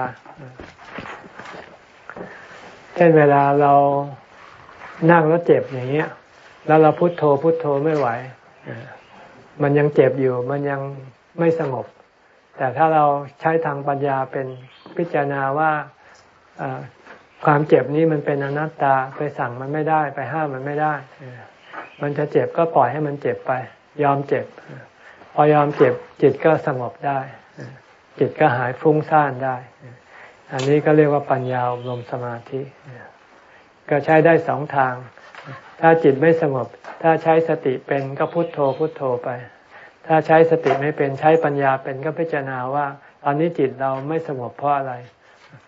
เช่นเวลาเรานั่งแล้วเจ็บอย่างเงี้ย แล้วเราพุโทโธพุโทโธไม่ไหว มันยังเจ็บอยู่ มันยังไม่สงบ แต่ถ้าเราใช้ทางปัญญาเป็นพิจารณาว่า ความเจ็บนี้มันเป็นอนัตตาไปสั่งมันไม่ได้ไปห้ามมันไม่ได้ มันจะเจ็บก็ปล่อยให้มันเจ็บไป ยอมเจ็บ พอยอมเจ็บจิตก็สงบได้ จิตก็หายฟุ้งซ่านได้ อันนี้ก็เรียกว่าปัญญาอบรมสมาธิ ก็ใช้ได้สองทาง ถ้าจิตไม่สงบ ถ้าใช้สติเป็นก็พุโทโธพุโทโธไป ถ้าใช้สติไม่เป็นใช้ปัญญาเป็นก็พิจารณาว่าตอนนี้จิตเราไม่สงบเพราะอะไร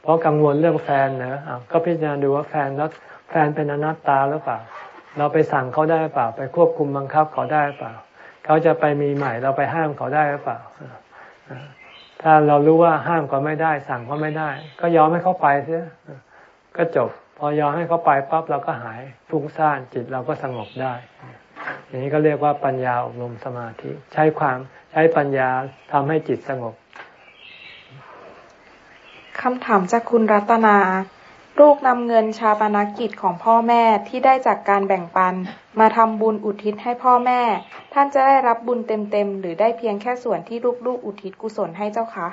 เพราะกังวลเรื่องแฟนเนอะก็พิจารณาดูว่าแฟนแล้วแฟนเป็นอนัตตาหรือเปล่า เราไปสั่งเขาได้เปล่า ไปควบคุมบังคับเขาได้เปล่า เขาจะไปมีใหม่เราไปห้ามเขาได้หรือเปล่า ถ้าเรารู้ว่าห้ามเขาไม่ได้ สั่งเขาไม่ได้ ก็ยอมให้เขาไปเสียก็จบ พอยอมให้เขาไปปั๊บเราก็หายฟุ้งซ่านจิตเราก็สงบได้อย่างนี้ก็เรียกว่าปัญญาอบรมสมาธิ ใช้ความใช้ปัญญาทำให้จิตสงบ คำถามจากคุณรัตนา ลูกนำเงินชาปนกิจของพ่อแม่ที่ได้จากการแบ่งปัน มาทำบุญอุทิศให้พ่อแม่ ท่านจะได้รับบุญเต็มๆ หรือได้เพียงแค่ส่วนที่ลูกๆ อุทิศกุศลให้เจ้าคะ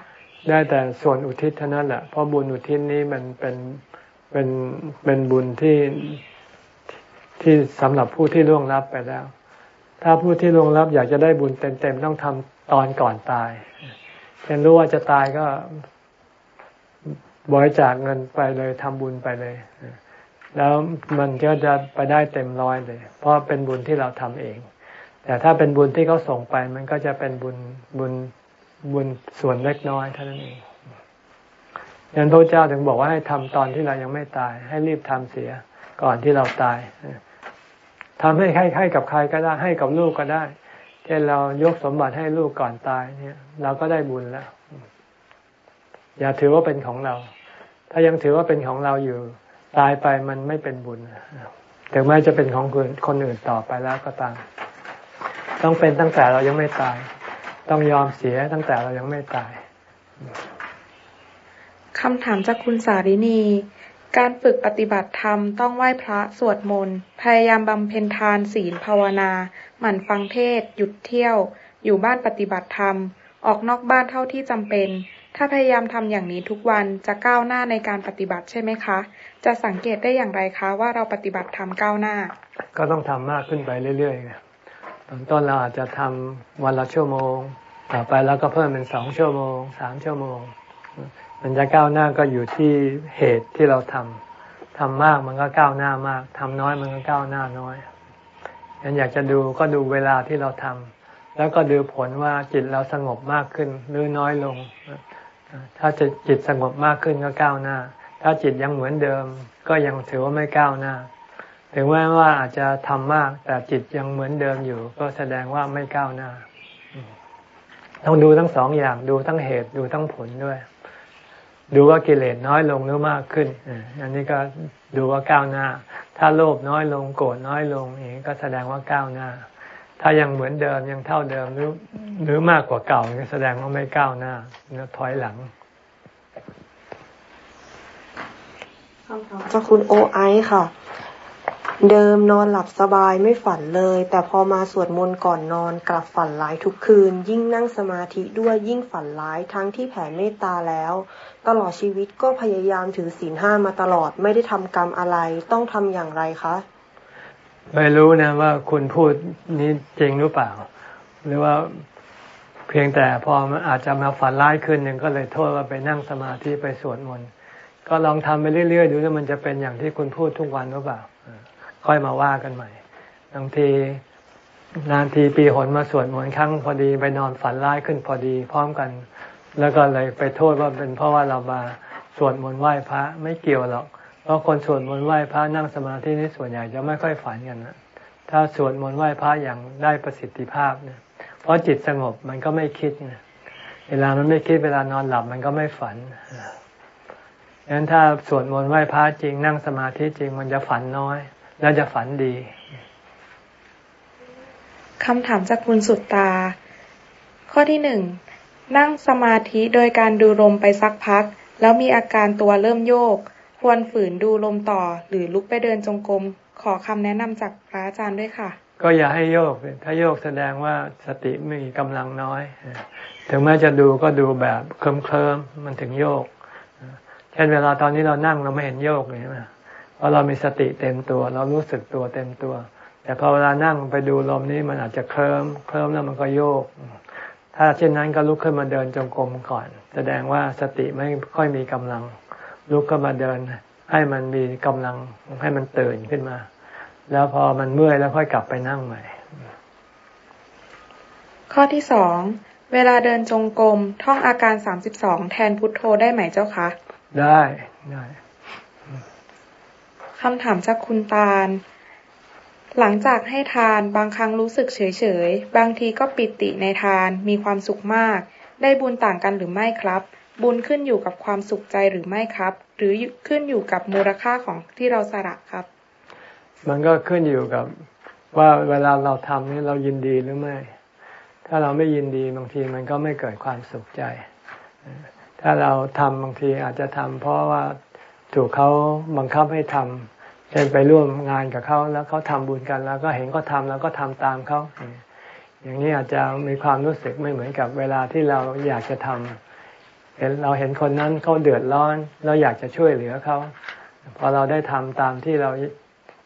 ได้แต่ส่วนอุทิศเท่านั้นแหละเพราะบุญอุทิศนี้มันเป็นเป็นเป็นบุญที่ที่สำหรับผู้ที่ล่วงลับไปแล้ว ถ้าผู้ที่ล่วงลับอยากจะได้บุญเต็มๆต้องทำตอนก่อนตายเช่นรู้ว่าจะตายก็ บริจาคเงินไปเลยทำบุญไปเลย แล้วมันก็จะไปได้เต็มร้อยเลย เพราะเป็นบุญที่เราทำเอง แต่ถ้าเป็นบุญที่เขาส่งไป มันก็จะเป็นบุญบุญบุญส่วนเล็กน้อยเท่านั้นเองยันพระเจ้าถึงบอกว่าให้ทำตอนที่เรายังไม่ตาย ให้รีบทำเสียก่อนที่เราตายทำให้ให้ให้กับใครก็ได้ให้กับลูกก็ได้เช่นเรายกสมบัติให้ลูกก่อนตายเนี่ย เราก็ได้บุญแล้ว อย่าถือว่าเป็นของเรา ถ้ายังถือว่าเป็นของเราอยู่ตายไปมันไม่เป็นบุญถึงแม้จะเป็นของคนคนอื่นต่อไปแล้วก็ตาม ต้องเป็นตั้งแต่เรายังไม่ตาย ต้องยอมเสียตั้งแต่เรายังไม่ตายคำถามจากคุณสารินี การฝึกปฏิบัติธรรมต้องไหว้พระสวดมนต์พยายามบำเพ็ญทานศีลภาวนา หมั่นฟังเทศ หยุดเที่ยว อยู่บ้านปฏิบัติธรรม ออกนอกบ้านเท่าที่จำเป็น ถ้าพยายามทำอย่างนี้ทุกวันจะก้าวหน้าในการปฏิบัติใช่ไหมคะ จะสังเกตได้อย่างไรคะ ว่าเราปฏิบัติธรรมก้าวหน้า ก็ต้องทำมากขึ้นไปเรื่อยๆตอนต้นเราอาจจะทำวันละชั่วโมง ต่อไปแล้วก็เพิ่มเป็นสองชั่วโมงสามชั่วโมง มันจะก้าวหน้าก็อยู่ที่เหตุที่เราทำทำมากมันก็ก้าวหน้ามากทำน้อยมันก็ก้าวหน้าน้อยงั้นอยากจะดูก็ดูเวลาที่เราทำแล้วก็ดูผลว่าจิตเราสงบมากขึ้นหรือน้อยลง ถ้าจะจิตสงบมากขึ้นก็ก้าวหน้า ถ้าจิตยังเหมือนเดิม ก็ยังถือว่าไม่ก้าวหน้า ถึงแม้ว่าอาจจะทำมาก แต่จิตยังเหมือนเดิมอยู่ ก็แสดงว่าไม่ก้าวหน้า ต้องดูทั้งสองอย่างดูทั้งเหตุดูทั้งผลด้วย ดูว่ากิเลสน้อยลงหรือมากขึ้นอันนี้ก็ดูว่าก้าวหน้า ถ้าโลภน้อยลงโกรธน้อยลงอย่างนี้ก็แสดงว่าก้าวหน้า ถ้ายังเหมือนเดิมยังเท่าเดิมหรือหรือมากกว่าเก่าก็แสดงว่าไม่ก้าวหน้าถอยหลังเจ้าคุณโอไอค่ะ เดิมนอนหลับสบายไม่ฝันเลย แต่พอมาสวดมนต์ก่อนนอนกลับฝันร้ายทุกคืน ยิ่งนั่งสมาธิด้วยยิ่งฝันร้ายทั้งที่แผ่เมตตาแล้ว ตลอดชีวิตก็พยายามถือศีลห้ามาตลอดไม่ได้ทำกรรมอะไร ต้องทำอย่างไรคะ ไม่รู้นะว่าคุณพูดนี้จริงหรือเปล่า หรือว่าเพียงแต่พอมันอาจจะมาฝันร้ายคืนหนึ่งก็เลยโทษว่าไปนั่งสมาธิไปสวดมนต์ก็ลองทำไปเรื่อยๆดูว่ามันจะเป็นอย่างที่คุณพูดทุกวันหรือเปล่า ค่อยมาว่ากันใหม่บางทีนานทีปีหนมาสวดมนต์ครั้งพอดีไปนอนฝันร้ายขึ้นพอดี พร้อมกัน แล้วก็เลยไปโทษว่าเป็นเพราะว่าเรามาสวดมนต์ไหว้พระไม่เกี่ยวหรอก เพราะคนสวดมนต์ไหว้พระนั่งสมาธินี่ส่วนใหญ่จะไม่ค่อยฝันกันนะถ้าสวดมนต์ไหว้พระอย่างได้ประสิทธิภาพเนี่ยเพราะจิตสงบมันก็ไม่คิดเวลามันไม่คิดเวลานอนหลับมันก็ไม่ฝันดังนั้นถ้าสวดมนต์ไหว้พระจริงนั่งสมาธิจริงมันจะฝันน้อย แล้วจะฝันดีคำถามจากคุณสุดตา ข้อที่หนึ่งนั่งสมาธิโดยการดูลมไปสักพัก แล้วมีอาการตัวเริ่มโยก ควรฝืนดูลมต่อ หรือลุกไปเดินจงกรมขอคำแนะนำจากพระอาจารย์ด้วยค่ะ ก็อย่าให้โยก ถ้าโยกแสดงว่าสติมีกำลังน้อย ถึงแม้จะดูก็ดูแบบเคลิ้มเคลิมมันถึงโยก เช่นเวลาตอนนี้เรานั่งเราไม่เห็นโยกเลยใช่ไหมเพราะเรามีสติเต็มตัว เรารู้สึกตัวเต็มตัว แต่พอเวลานั่งไปดูลมนี้มันอาจจะเคลิ้มเคลิ้มแล้วมันก็โยก ถ้าเช่นนั้นก็ลุกขึ้นมาเดินจงกรมก่อน แสดงว่าสติไม่ค่อยมีกำลัง ลุกขึ้นมาเดิน ให้มันมีกำลังให้มันตื่นขึ้นมา แล้วพอมันเมื่อยแล้วค่อยกลับไปนั่งใหม่ ข้อที่สองเวลาเดินจงกรมท่องอาการสามสิบสองแทนพุทโธได้ไหมเจ้าคะ ได้ได้คำถามจากคุณตาล หลังจากให้ทานบางครั้งรู้สึกเฉยๆบางทีก็ปิติในทานมีความสุขมาก ได้บุญต่างกันหรือไม่ครับ บุญขึ้นอยู่กับความสุขใจหรือไม่ครับ หรือขึ้นอยู่กับมูลค่าของที่เราสละครับ มันก็ขึ้นอยู่กับว่าเวลาเราทำนี่เรายินดีหรือไม่ ถ้าเราไม่ยินดีบางทีมันก็ไม่เกิดความสุขใจ ถ้าเราทำบางทีอาจจะทำเพราะว่าถูกเขาบังคับให้ทำเช่นไปร่วมงานกับเขาแล้วเขาทำบุญกันแล้วก็เห็นเขาทาแล้วก็ทำตามเขาอย่างนี้อาจจะมีความรู้สึกไม่เหมือนกับเวลาที่เราอยากจะทำ เห็นเราเห็นคนนั้นเขาเดือดร้อน เราอยากจะช่วยเหลือเขาพอเราได้ทำตามที่เรา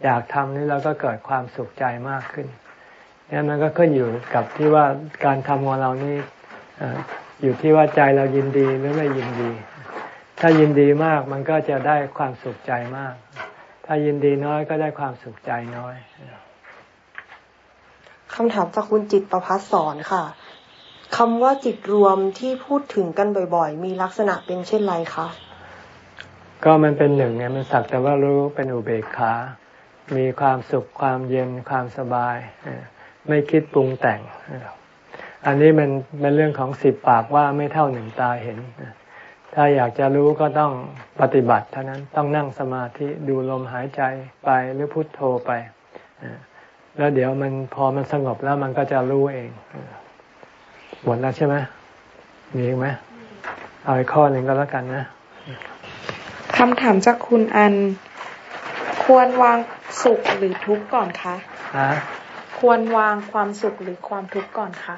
อยากทำนี่เราก็เกิดความสุขใจมากขึ้นนี่มันก็ขึ้นอยู่กับที่ว่าการทำของเรานี่อยู่ที่ว่าใจเรายินดีหรือไม่ยินดี ถ้ายินดีมากมันก็จะได้ความสุขใจมาก ถ้ายินดีน้อยก็ได้ความสุขใจน้อยคำถามจากคุณจิตประพัสสอนค่ะ คำว่าจิตรวมที่พูดถึงกันบ่อยๆ มีลักษณะเป็นเช่นไรคะ ก็มันเป็นหนึ่งไงมันสักแต่ว่ารู้เป็นอุเบกขา มีความสุขความเย็นความสบาย ไม่คิดปรุงแต่ง อันนี้มันเป็นเรื่องของสิบปากว่าไม่เท่าหนึ่งตาเห็น ถ้าอยากจะรู้ก็ต้องปฏิบัติเท่านั้นต้องนั่งสมาธิดูลมหายใจไปหรือพุทโธไป แล้วเดี๋ยวมันพอมันสงบแล้วมันก็จะรู้เอง หมดแล้วใช่ไหมมีอีกไหมเอาอีกข้อหนึ่งก็แล้วกันนะคคำถามจากคุณอัน ควรวางสุขหรือทุกข์ก่อนคะฮะควรวางความสุขหรือความทุกข์ก่อนคะ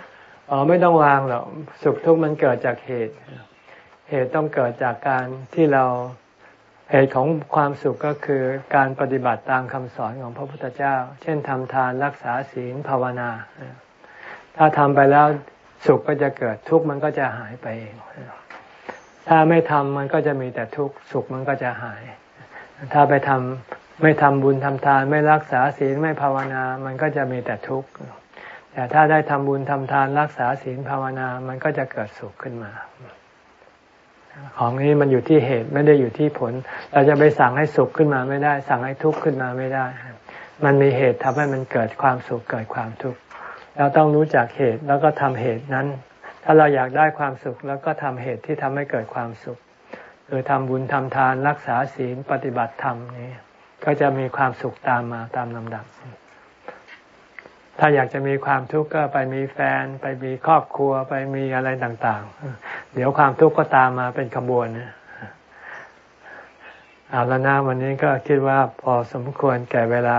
อ๋อไม่ต้องวางหรอกสุขทุกข์มันเกิดจากเหตุ เหตุต้องเกิดจากการที่เราเหตุของความสุขก็คือการปฏิบัติตามคำสอนของพระพุทธเจ้า เช่นทำทานรักษาศีลภาวนา ถ้าทำไปแล้ว สุขก็จะเกิดทุกข์มันก็จะหายไปเอง ถ้าไม่ทำมันก็จะมีแต่ทุกข์สุขมันก็จะหาย ถ้าไปทำไม่ทำบุญทำทาน ไม่รักษาศีลไม่ภาวนา มันก็จะมีแต่ทุกข์แต่ถ้าได้ทำบุญทำทานรักษาศีลภาวนา มันก็จะเกิดสุขขึ้นมา ของนี้มันอยู่ที่เหตุไม่ได้อยู่ที่ผล เราจะไปสั่งให้สุขขึ้นมาไม่ได้ สั่งให้ทุกข์ขึ้นมาไม่ได้ มันมีเหตุทำให้มันเกิดความสุขเกิดความทุกข์ เราต้องรู้จักเหตุแล้วก็ทำเหตุนั้น ถ้าเราอยากได้ความสุขแล้วก็ทำเหตุที่ทำให้เกิดความสุขคือทำบุญทำทานรักษาศีลปฏิบัติธรรมนี้ ก็จะมีความสุขตามมาตามลำดับ ถ้าอยากจะมีความทุกข์ก็ไปมีแฟน ไปมีครอบครัวไปมีอะไรต่างๆ เดี๋ยวความทุกข์ก็ตามมาเป็นขบวนนะเอาละนะวันนี้ก็คิดว่าพอสมควรแก่เวลา